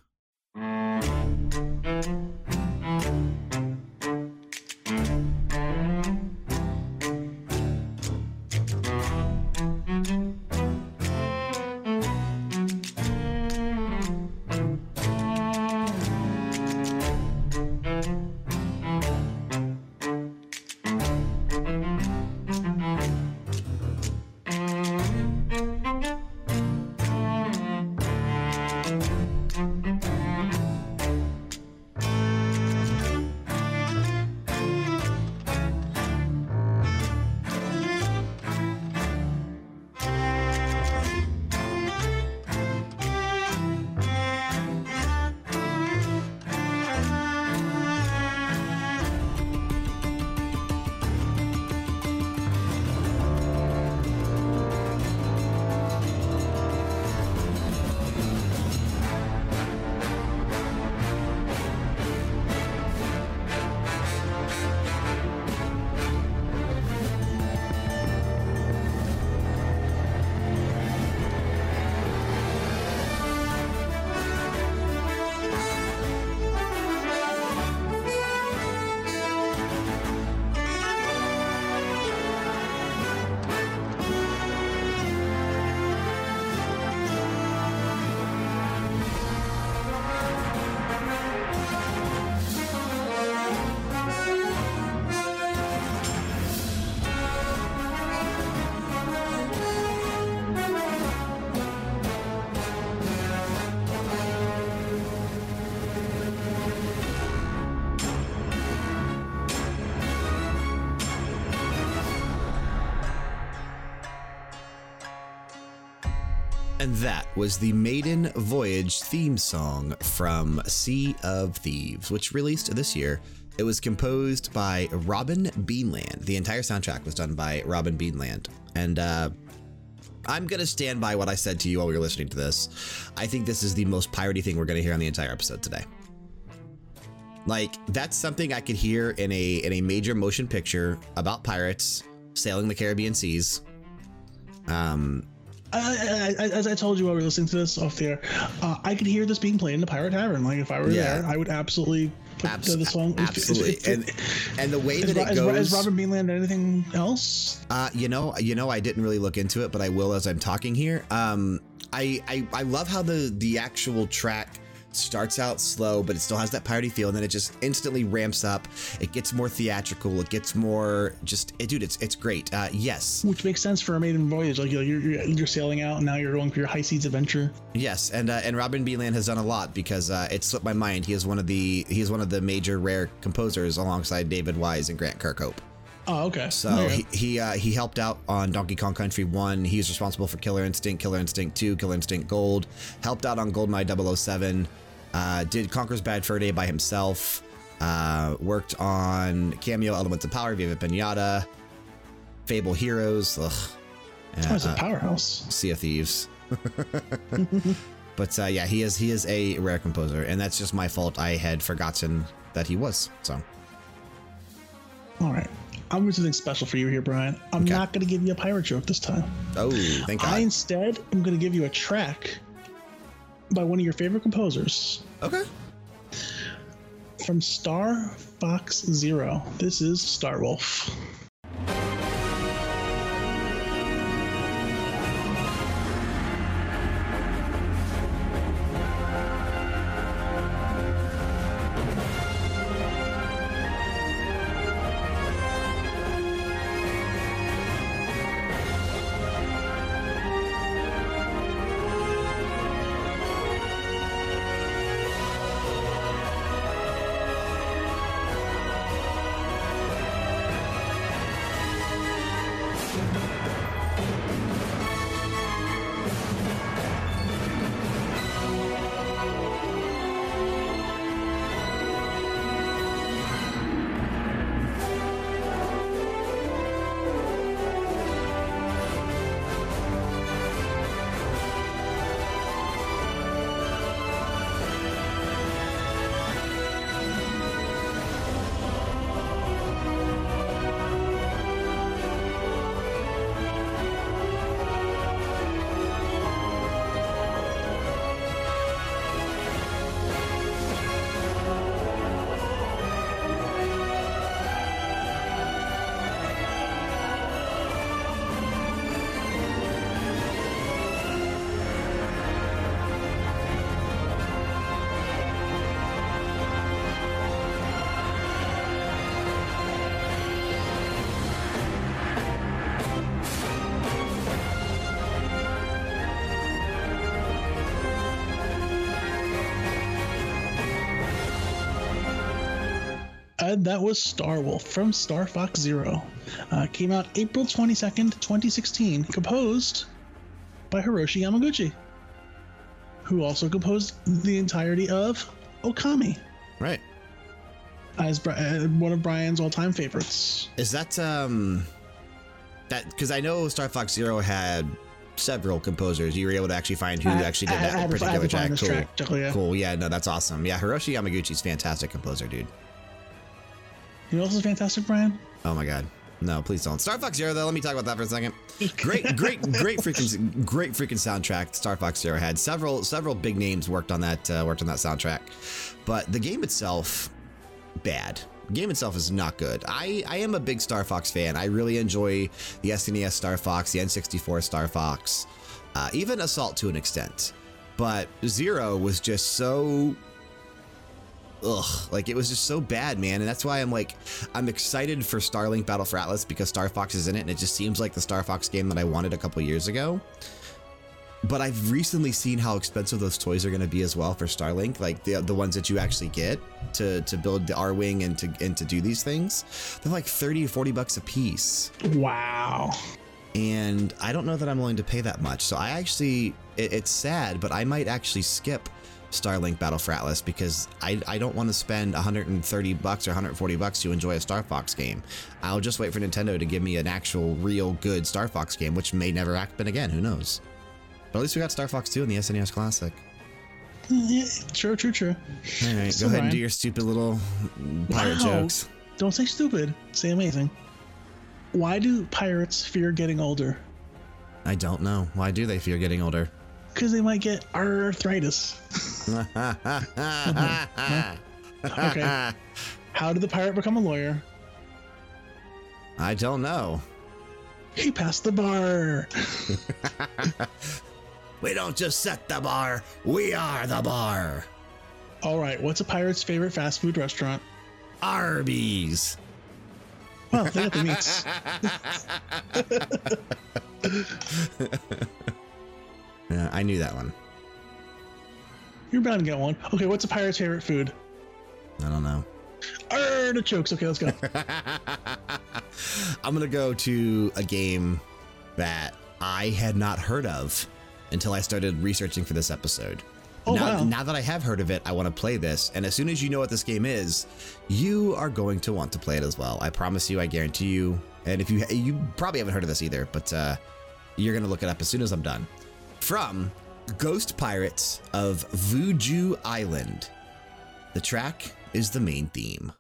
And that was the Maiden Voyage theme song from Sea of Thieves, which released this year. It was composed by Robin Beanland. The entire soundtrack was done by Robin Beanland. And uh, I'm going to stand by what I said to you while we were listening to this. I think this is the most piratey thing we're going to hear on the entire episode today. Like, that's something I could hear in a, in a major motion picture about pirates sailing the Caribbean seas. Um, I, I, as I told you while we were listening to this off the air, uh, I could hear this being played in the Pirate Tavern. Like if I were Yeah. there, I would absolutely put Abs- the, song. absolutely. Is, and, and the way that it goes. is Robin Beanland anything else? Uh, you know, you know, I didn't really look into it, but I will as I'm talking here. Um, I, I, I love how the the actual track starts out slow, but it still has that piratey feel, and then it just instantly ramps up. It gets more theatrical. It gets more just, eh, dude. It's it's great. Uh, yes, Which makes sense for a maiden voyage. Like you're, you're, you're sailing out, and now you're going for your high seas adventure. yes, and uh, and Robin Beanland has done a lot because uh, it slipped my mind. He is one of the he is one of the major rare composers alongside David Wise and Grant Kirkhope. Oh, okay. So you he he, uh, he helped out on Donkey Kong Country 1. He's responsible for Killer Instinct, Killer Instinct 2, Killer Instinct Gold. Helped out on GoldenEye 007. Uh, did Conker's Bad Fur Day by himself. Uh, worked on Kameo Elements of Power, Viva Pinata. Fable Heroes. Ugh. oh, it's Uh, a powerhouse. Sea of Thieves. but uh, yeah, he is he is a rare composer, and that's just my fault. I had forgotten that he was. So All right. I'm going to do something special for you here, Brian. I'm Okay. not going to give you a pirate joke this time. oh, thank God. I instead am going to give you a track by one of your favorite composers okay. from Star Fox Zero. This is Starwolf. Uh, that was Star Wolf from Star Fox Zero. Uh, came out April 22nd, 2016, composed by Hiroshi Yamaguchi, who also composed the entirety of Okami Right. as uh, one of Brian's all-time favorites. Is that um that because I know Star Fox Zero had several composers. You were able to actually find who I- actually did I- that I particular track. Cool. track, yeah. Cool. Yeah, no, that's awesome. Yeah, Hiroshi Yamaguchi's fantastic composer, dude. You know what else is fantastic, Brian? Oh my god. No, please don't. Star Fox Zero, though. Let me talk about that for a second. Great, great, great freaking, great freaking soundtrack. Star Fox Zero had several, several big names worked on that, uh, worked on that soundtrack. But the game itself, bad. The game itself is not good. I, I am a big Star Fox fan. I really enjoy the SNES Star Fox, the N64 Star Fox, uh, even Assault to an extent. But Zero was just so ugh, like it was just so bad, man. And that's why I'm like, I'm excited for Starlink Battle for Atlas because Star Fox is in it, and it just seems like the Star Fox game that I wanted a couple years ago. But I've recently seen how expensive those toys are going to be as well for Starlink, like the the ones that you actually get to to build the Arwing and to and to do these things. They're like 30 or 40 bucks a piece Wow. and I don't know that I'm willing to pay that much. So I actually, it, it's sad, but I might actually skip Starlink Battle for Atlas because I, I don't want to spend 130 bucks or 140 bucks to enjoy a Star Fox game. I'll just wait for Nintendo to give me an actual, real good Star Fox game, which may never happen again. Who knows? But at least we got Star Fox 2 in the SNES Classic. Yeah, true, true, true. All right, So, go ahead and do your stupid little pirate Wow. jokes. Don't say stupid. Say amazing. Why do pirates fear getting older? I don't know. Why do they fear getting older? Because they might get arthritis. Okay. How did the pirate become a lawyer? I don't know. He passed the bar. We don't just set the bar, we are the bar. All right, what's a pirate's favorite fast food restaurant? Arby's. Well, they got the meats. Yeah, I knew that one. You're bound to get one. Okay, what's a pirate's favorite food? I don't know. Artichokes. Okay, let's go. I'm going to go to a game that I had not heard of until I started researching for this episode. Oh, now, wow. now that I have heard of it, I want to play this. And as soon as you know what this game is, you are going to want to play it as well. I promise you, I guarantee you. And if you you probably haven't heard of this either, but uh, you're going to look it up as soon as I'm done. From Ghost Pirates of Vooju Island. The track is the main theme.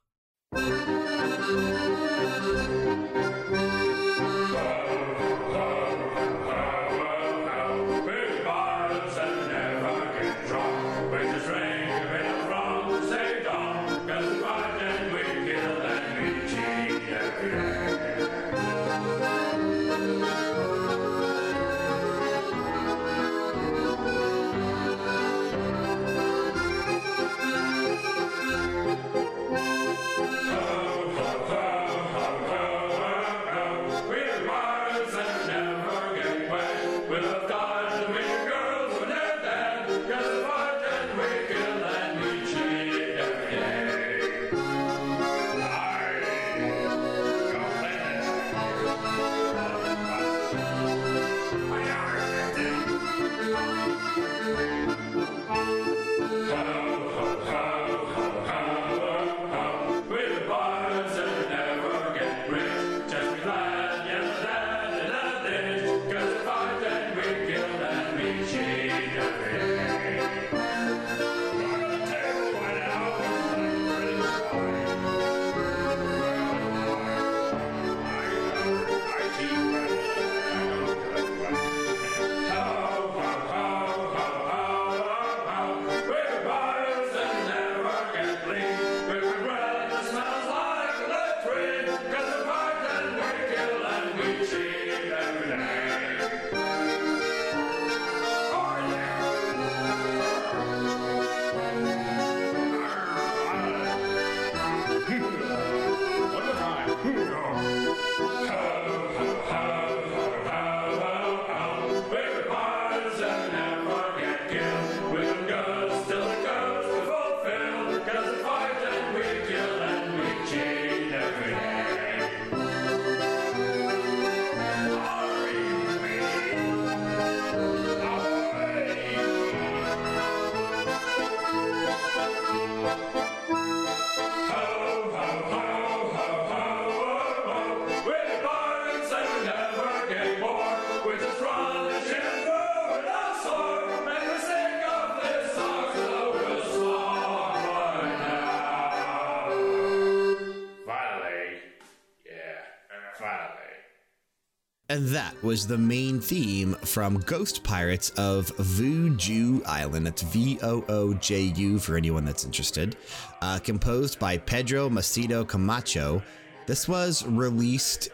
And that was the main theme from Ghost Pirates of Vooju Island. That's V O O J U for anyone that's interested. Uh, composed by Pedro Macedo Camacho. This was released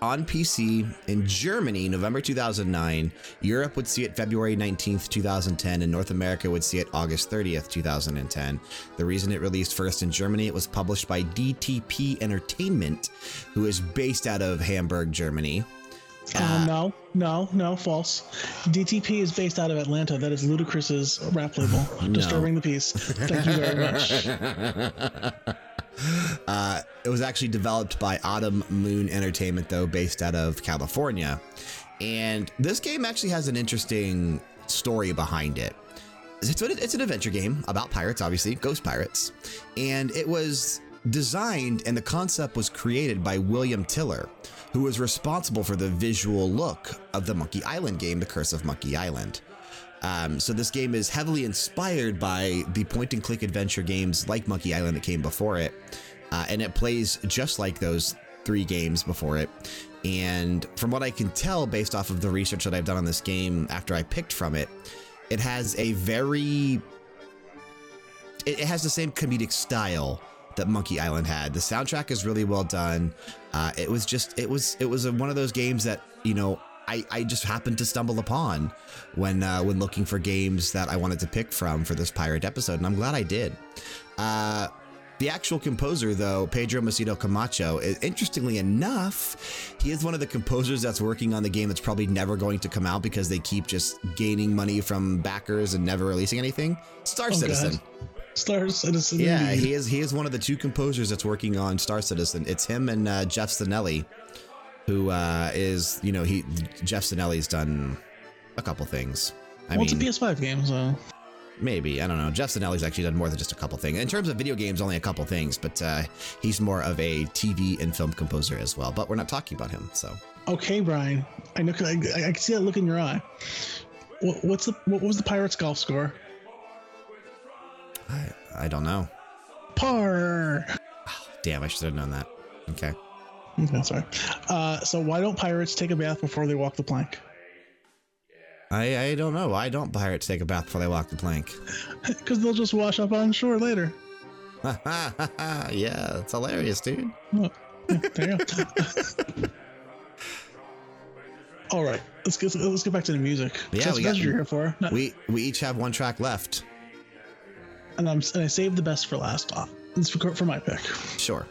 on PC in Germany, November 2009. Europe would see it February 19th, 2010, and North America would see it August 30th, 2010. The reason it released first in Germany, it was published by DTP Entertainment, who is based out of Hamburg, Germany. Uh, no, no, no, false. DTP is based out of Atlanta. That is Ludacris's rap label. Disturbing the peace. Thank you very much. Uh, it was actually developed by Autumn Moon Entertainment, though, based out of California. And this game actually has an interesting story behind it. It's, it's an adventure game about pirates, obviously, ghost pirates. And it was designed and the concept was created by William Tiller, who was responsible for the visual look of the Monkey Island game, The Curse of Monkey Island. Um, so this game is heavily inspired by the point and click adventure games like Monkey Island that came before it. Uh, and it plays just like those three games before it. And from what I can tell, based off of the research that I've done on this game after I picked from it, it has a very. It, it has the same comedic style that Monkey Island had. The soundtrack is really well done. Uh, it was just, it was, it was a, one of those games that, you know, I, I just happened to stumble upon when uh, when looking for games that I wanted to pick from for this pirate episode, and I'm glad I did. Uh, the actual composer, though, Pedro Macedo Camacho, is, interestingly enough, he is one of the composers that's working on the game that's probably never going to come out because they keep just gaining money from backers and never releasing anything. Star Citizen. Star Citizen. Yeah, indeed. he is. He is one of the two composers that's working on Star Citizen. It's him and uh, Geoff Zanelli, who uh, is you know he Geoff Zanelli's done a couple things. I well, mean, it's a PS5 game, so maybe I don't know. Geoff Zanelli's actually done more than just a couple things in terms of video games. Only a couple things, but uh, he's more of a TV and film composer as well. But we're not talking about him, so okay, Brian. I know. I, I, I can see that look in your eye. What, what's the what was the Pirates golf score? I I don't know. Par. Damn, I should have known that. Okay. Okay, sorry. Uh, so why don't pirates take a bath before they walk the plank? I, I don't know. Why don't pirates take a bath before they walk the plank? Because they'll just wash up on shore later. yeah, it's hilarious, dude. Yeah, there you go. All right, let's get let's get back to the music. Yeah, that's we what got- you're here for. No, We we each have one track left. And I'm and I saved the best for last. Uh, It's for, for my pick Sure.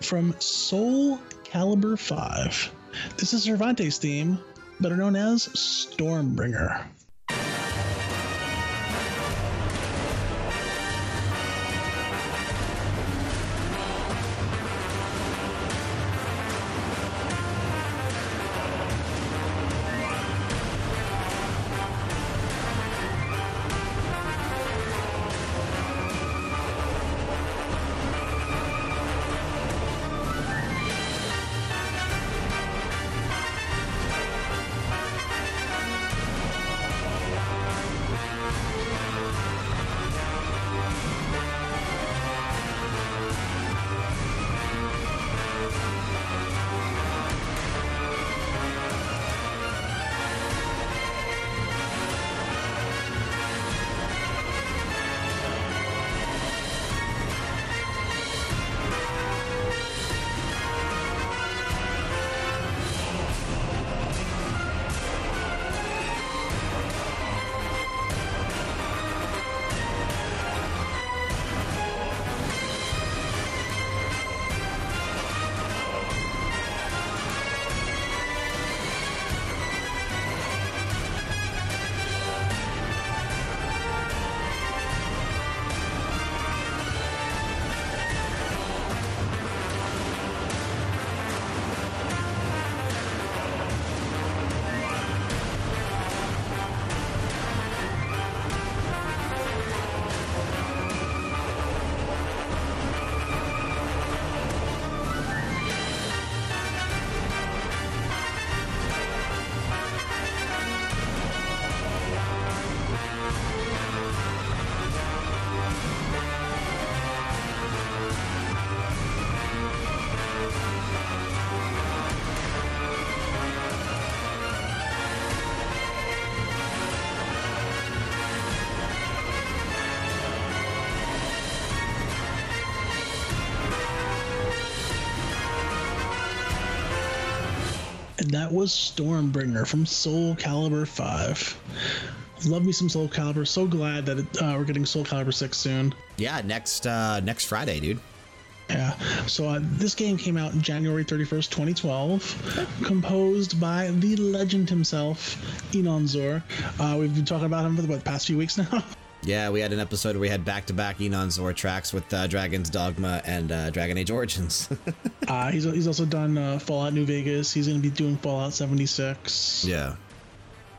from Soul Calibur Five. This is Cervantes' theme, better known as Stormbringer. That was Stormbringer from Soul Calibur 5. Love me some Soul Calibur. So glad that it, uh, we're getting Soul Calibur 6 soon. Yeah, next uh, next Friday, dude. Yeah. So uh, this game came out January 31st, 2012, composed by the legend himself, Inon Zur. Uh, we've been talking about him for the what, past few weeks now. Yeah, we had an episode where we had back-to-back Inon Zur tracks with uh, Dragon's Dogma and uh, Dragon Age Origins. uh, he's, he's also done uh, Fallout New Vegas. He's going to be doing Fallout 76. yeah.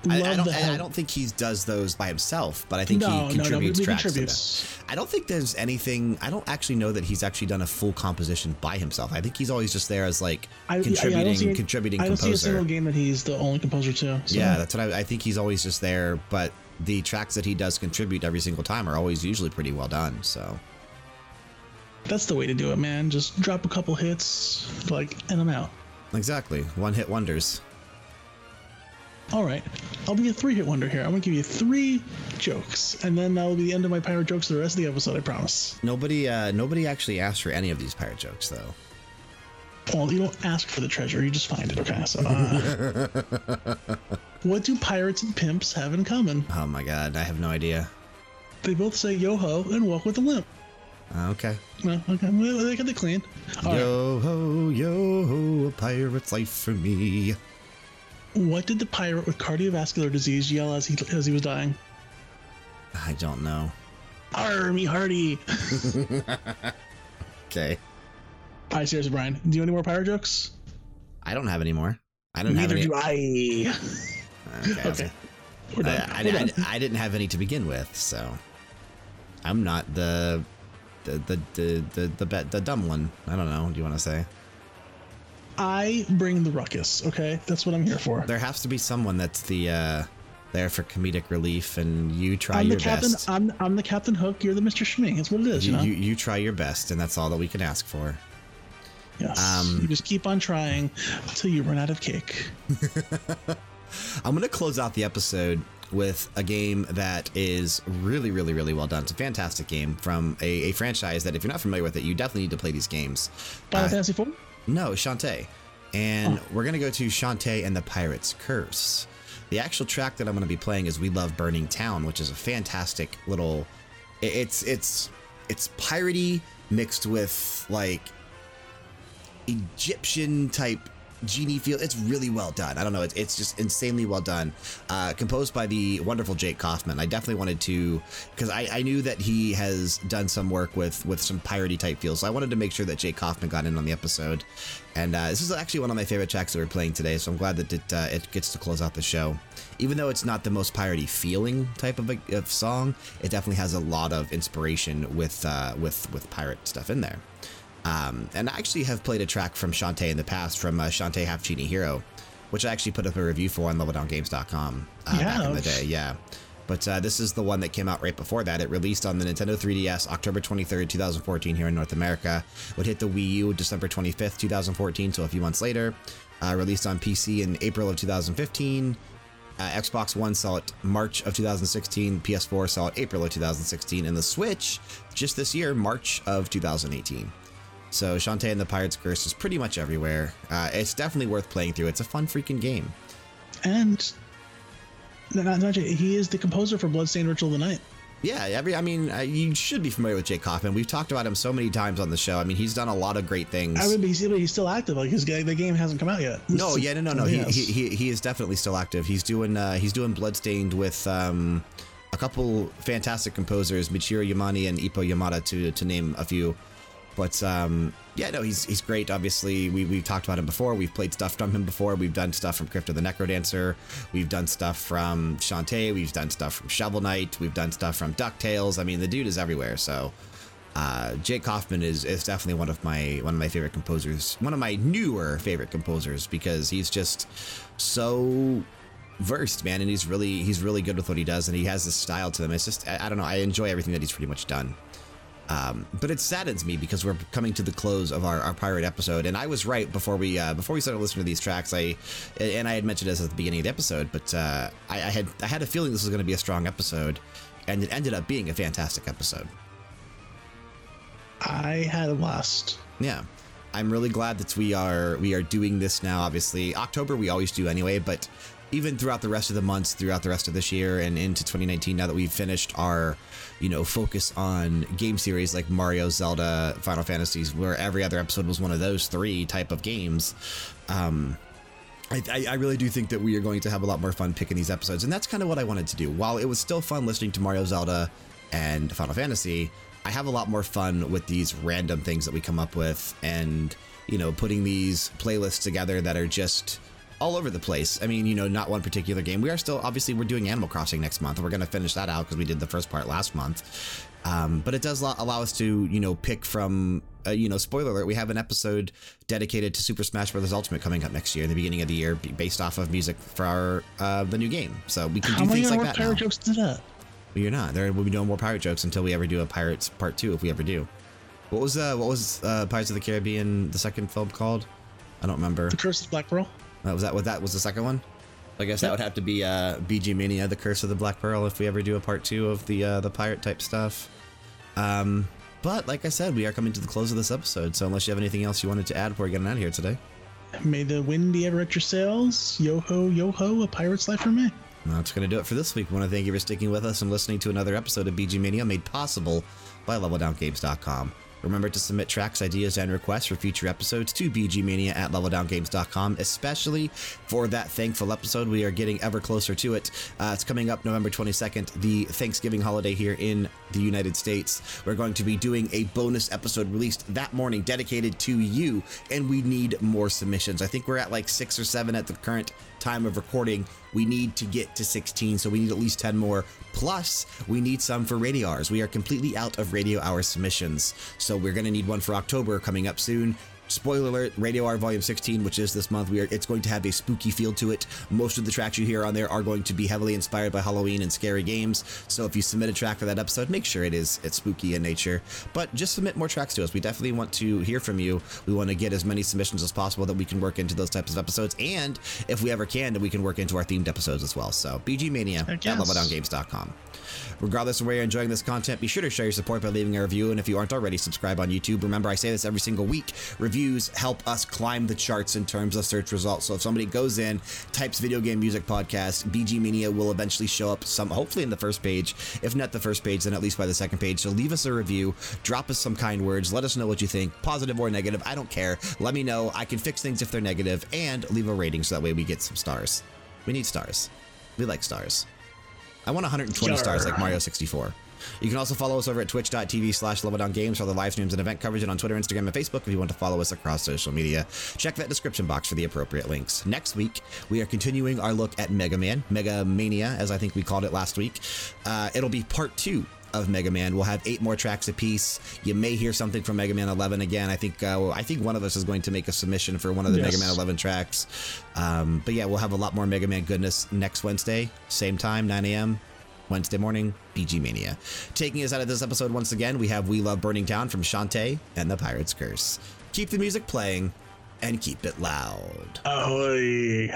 I, I don't. I, don't think he does those by himself, but I think No, no, he no, contributes he tracks contributes. to. I don't think there's anything. I don't actually know that he's actually done a full composition by himself. I think he's always just there as like I, yeah, I contributing, see, contributing I don't see a composer. single game that he's the only composer to. So. Yeah, that's what I, I think. He's always just there, but the tracks that he does contribute every single time are always usually pretty well done. So That's the way to do it, man. Just drop a couple hits, like, and I'm out. exactly, one hit wonders. All right, I'll be a three-hit wonder here. I'm gonna give you three jokes, and then that'll be the end of my pirate jokes for the rest of the episode. I promise. Nobody, uh, nobody actually asked for any of these pirate jokes, though. Well, you don't ask for the treasure; you just find it. Okay, so. Uh, what do pirates and pimps have in common? Oh my god, I have no idea. They both say "yo ho" and walk with a limp. Uh, Okay. No, okay, well, they got the clean. All right. Yo ho, yo ho, a pirate's life for me. What did the pirate with cardiovascular disease yell as he as he was dying? I don't know. Army Hardy. Okay. All right, seriously, Brian. Do you have any more pirate jokes? I don't have any more. I don't Neither have do. I. Okay. Okay, we're done. I, I, We're I, done. I didn't have any to begin with, so I'm not the the the the the the, bet, the dumb one. I don't know. Do you want to say I bring the ruckus. Okay, that's what I'm here for. there has to be someone that's the uh, there for comedic relief, and you try I'm your the captain. best. I'm I'm the Captain Hook. You're the Mister Schming. That's what it is. You, you, know. you you try your best, and that's all that we can ask for. Yes. um, you just keep on trying until you run out of cake. I'm gonna close out the episode with a game that is really, really, really well done. It's a fantastic game from a, a franchise that, if you're not familiar with it, you definitely need to play these games. Final Uh, Fantasy Four. No, Shantae. And we're going to go to Shantae and the Pirate's Curse. The actual track that I'm going to be playing is We Love Burning Town, which is a fantastic little. It's, it's, it's piratey mixed with like Egyptian type genie feel. It's really well done. I don't know. It's, it's just insanely well done. Uh, composed by the wonderful Jake Kaufman. I definitely wanted to because I, I knew that he has done some work with with some piratey type feels. So I wanted to make sure that Jake Kaufman got in on the episode. And uh, this is actually one of my favorite tracks that we're playing today. So I'm glad that it uh, it gets to close out the show. Even though it's not the most piratey feeling type of, a, of song, it definitely has a lot of inspiration with with with pirate stuff in there. Um, and I actually have played a track from Shantae in the past from uh, Shantae Half Genie Hero, which I actually put up a review for on leveldowngames.com uh, You back in the day. Yeah. But uh, this is the one that came out right before that. It released on the Nintendo 3DS October 23rd, 2014, here in North America. Would hit the Wii U December 25th, 2014, so a few months later. Uh, released on PC in April of 2015. Uh, Xbox One saw it March of 2016. PS4 saw it April of 2016. And the Switch, just this year, March of 2018. So Shantae and the Pirate's Curse is pretty much everywhere. Uh, it's definitely worth playing through. It's a fun freaking game. And not, not, he is the composer for Bloodstained Ritual of the Night. Yeah, every I mean, uh, you should be familiar with Jake Kaufman. We've talked about him so many times on the show. I mean, he's done a lot of great things. I mean, but he's, but he's still active. Like his the game hasn't come out yet. no, yeah, no, no, no. He, he, he, he is definitely still active. He's doing uh, he's doing Bloodstained with um, a couple fantastic composers, Michiru Yamane and Ippo Yamada, to to name a few. But um, yeah, no, he's he's great. Obviously, we we've talked about him before. We've played stuff from him before. We've done stuff from Crypt of the NecroDancer. We've done stuff from Shantae. We've done stuff from Shovel Knight. We've done stuff from Ducktales. I mean, the dude is everywhere. So. Uh, Jake Kaufman is, is definitely one of my one of my favorite composers, one of my newer favorite composers because he's just so versed, man, and he's really he's really good with what he does, and he has this style to him. It's just I, I don't know, I enjoy everything that he's pretty much done. Um, but it saddens me because we're coming to the close of our, our pirate episode, and I was right before we uh, before we started listening to these tracks. I and I had mentioned this at the beginning of the episode, but uh, I, I had I had a feeling this was going to be a strong episode, and it ended up being a fantastic episode. I had a blast. Yeah. I'm really glad that we are we are doing this now. Obviously, October we always do anyway, but even throughout the rest of the months, throughout the rest of this year and into 2019, now that we've finished our, you know, focus on game series like Mario, Zelda, Final Fantasies, where every other episode was one of those three type of games. Um, I, I, really do think that we are going to have a lot more fun picking these episodes, and that's kind of what I wanted to do. While it was still fun listening to Mario, Zelda, and Final Fantasy, I have a lot more fun with these random things that we come up with, and you know, putting these playlists together that are just all over the place. I mean, you know, not one particular game. We are still obviously we're doing Animal Crossing next month, we're going to finish that out because we did the first part last month. Um, but it does allow us to, you know, pick from, uh, you know, spoiler alert, we have an episode dedicated to Super Smash Bros. Ultimate coming up next year, in the beginning of the year, based off of music for our, uh, the new game. So we can How do things like that. Now. pirate jokes into that? Well, you're not. There will be no more pirate jokes until we ever do a Pirates Part Two, if we ever do. What was uh, what was uh, Pirates of the Caribbean the second film called? I don't remember. The Curse of Black Pearl. Uh, was that what that was the second one? I guess that would have to be uh, BG Mania: The Curse of the Black Pearl if we ever do a part two of the uh, the pirate type stuff. Um, but like I said, we are coming to the close of this episode. So unless you have anything else you wanted to add before getting out of here today, May the wind be ever at your sails. Yo ho, yo ho, a pirate's life for me. that's going to do it for this week. We want to thank you for sticking with us and listening to another episode of BG Mania made possible by LevelDownGames.com. Remember to submit tracks, ideas, and requests for future episodes to bgmania at leveldowngames.com, especially for that thankful episode. We are getting ever closer to it. Uh, it's coming up November 22nd, the Thanksgiving holiday here in the United States. We're going to be doing a bonus episode released that morning dedicated to you, and we need more submissions. I think we're at like six or seven at the current time of recording. We need to get to 16, so we need at least 10 more. Plus, we need some for radio hours. We are completely out of radio hour submissions, so we're going to need one for October coming up soon. Spoiler alert, Radio Hour Volume 16, which is this month, we are, it's going to have a spooky feel to it. Most of the tracks you hear on there are going to be heavily inspired by Halloween and scary games. So if you submit a track for that episode, make sure it is it's spooky in nature. But just submit more tracks to us. We definitely want to hear from you. We want to get as many submissions as possible that we can work into those types of episodes. And if we ever can, that we can work into our themed episodes as well. So BG Mania at leveldowngames.com. Regardless of where you're enjoying this content, be sure to show your support by leaving a review. And if you aren't already, subscribe on YouTube. Remember, I say this every single week. Reviews help us climb the charts in terms of search results. So if somebody goes in, types video game music podcast, BG Mania will eventually show up some, hopefully in the first page. If not the first page, then at least by the second page. So leave us a review, drop us some kind words, let us know what you think, positive or negative. I don't care. Let me know. I can fix things if they're negative, and leave a rating so that way we get some stars. We need stars. We like stars. I want 120 stars like Mario 64. You can also follow us over at twitch.tv slash leveldowngames for the live streams and event coverage and on Twitter, Instagram, and Facebook if you want to follow us across social media. Check that description box for the appropriate links. Next week, we are continuing our look at Mega Man, Mega Mania, as I think we called it last week. Uh, it'll be part two of Mega Man. We'll have eight more tracks apiece. You may hear something from Mega Man 11 again. I think uh, I think one of us is going to make a submission for one of the Yes. Mega Man 11 tracks. Um, but yeah, we'll have a lot more Mega Man goodness next Wednesday, same time, 9 a.m. Wednesday morning, BG Mania. Taking us out of this episode once again, we have We Love Burning Town from Shantae and the Pirate's Curse. Keep the music playing and keep it loud. Ahoy.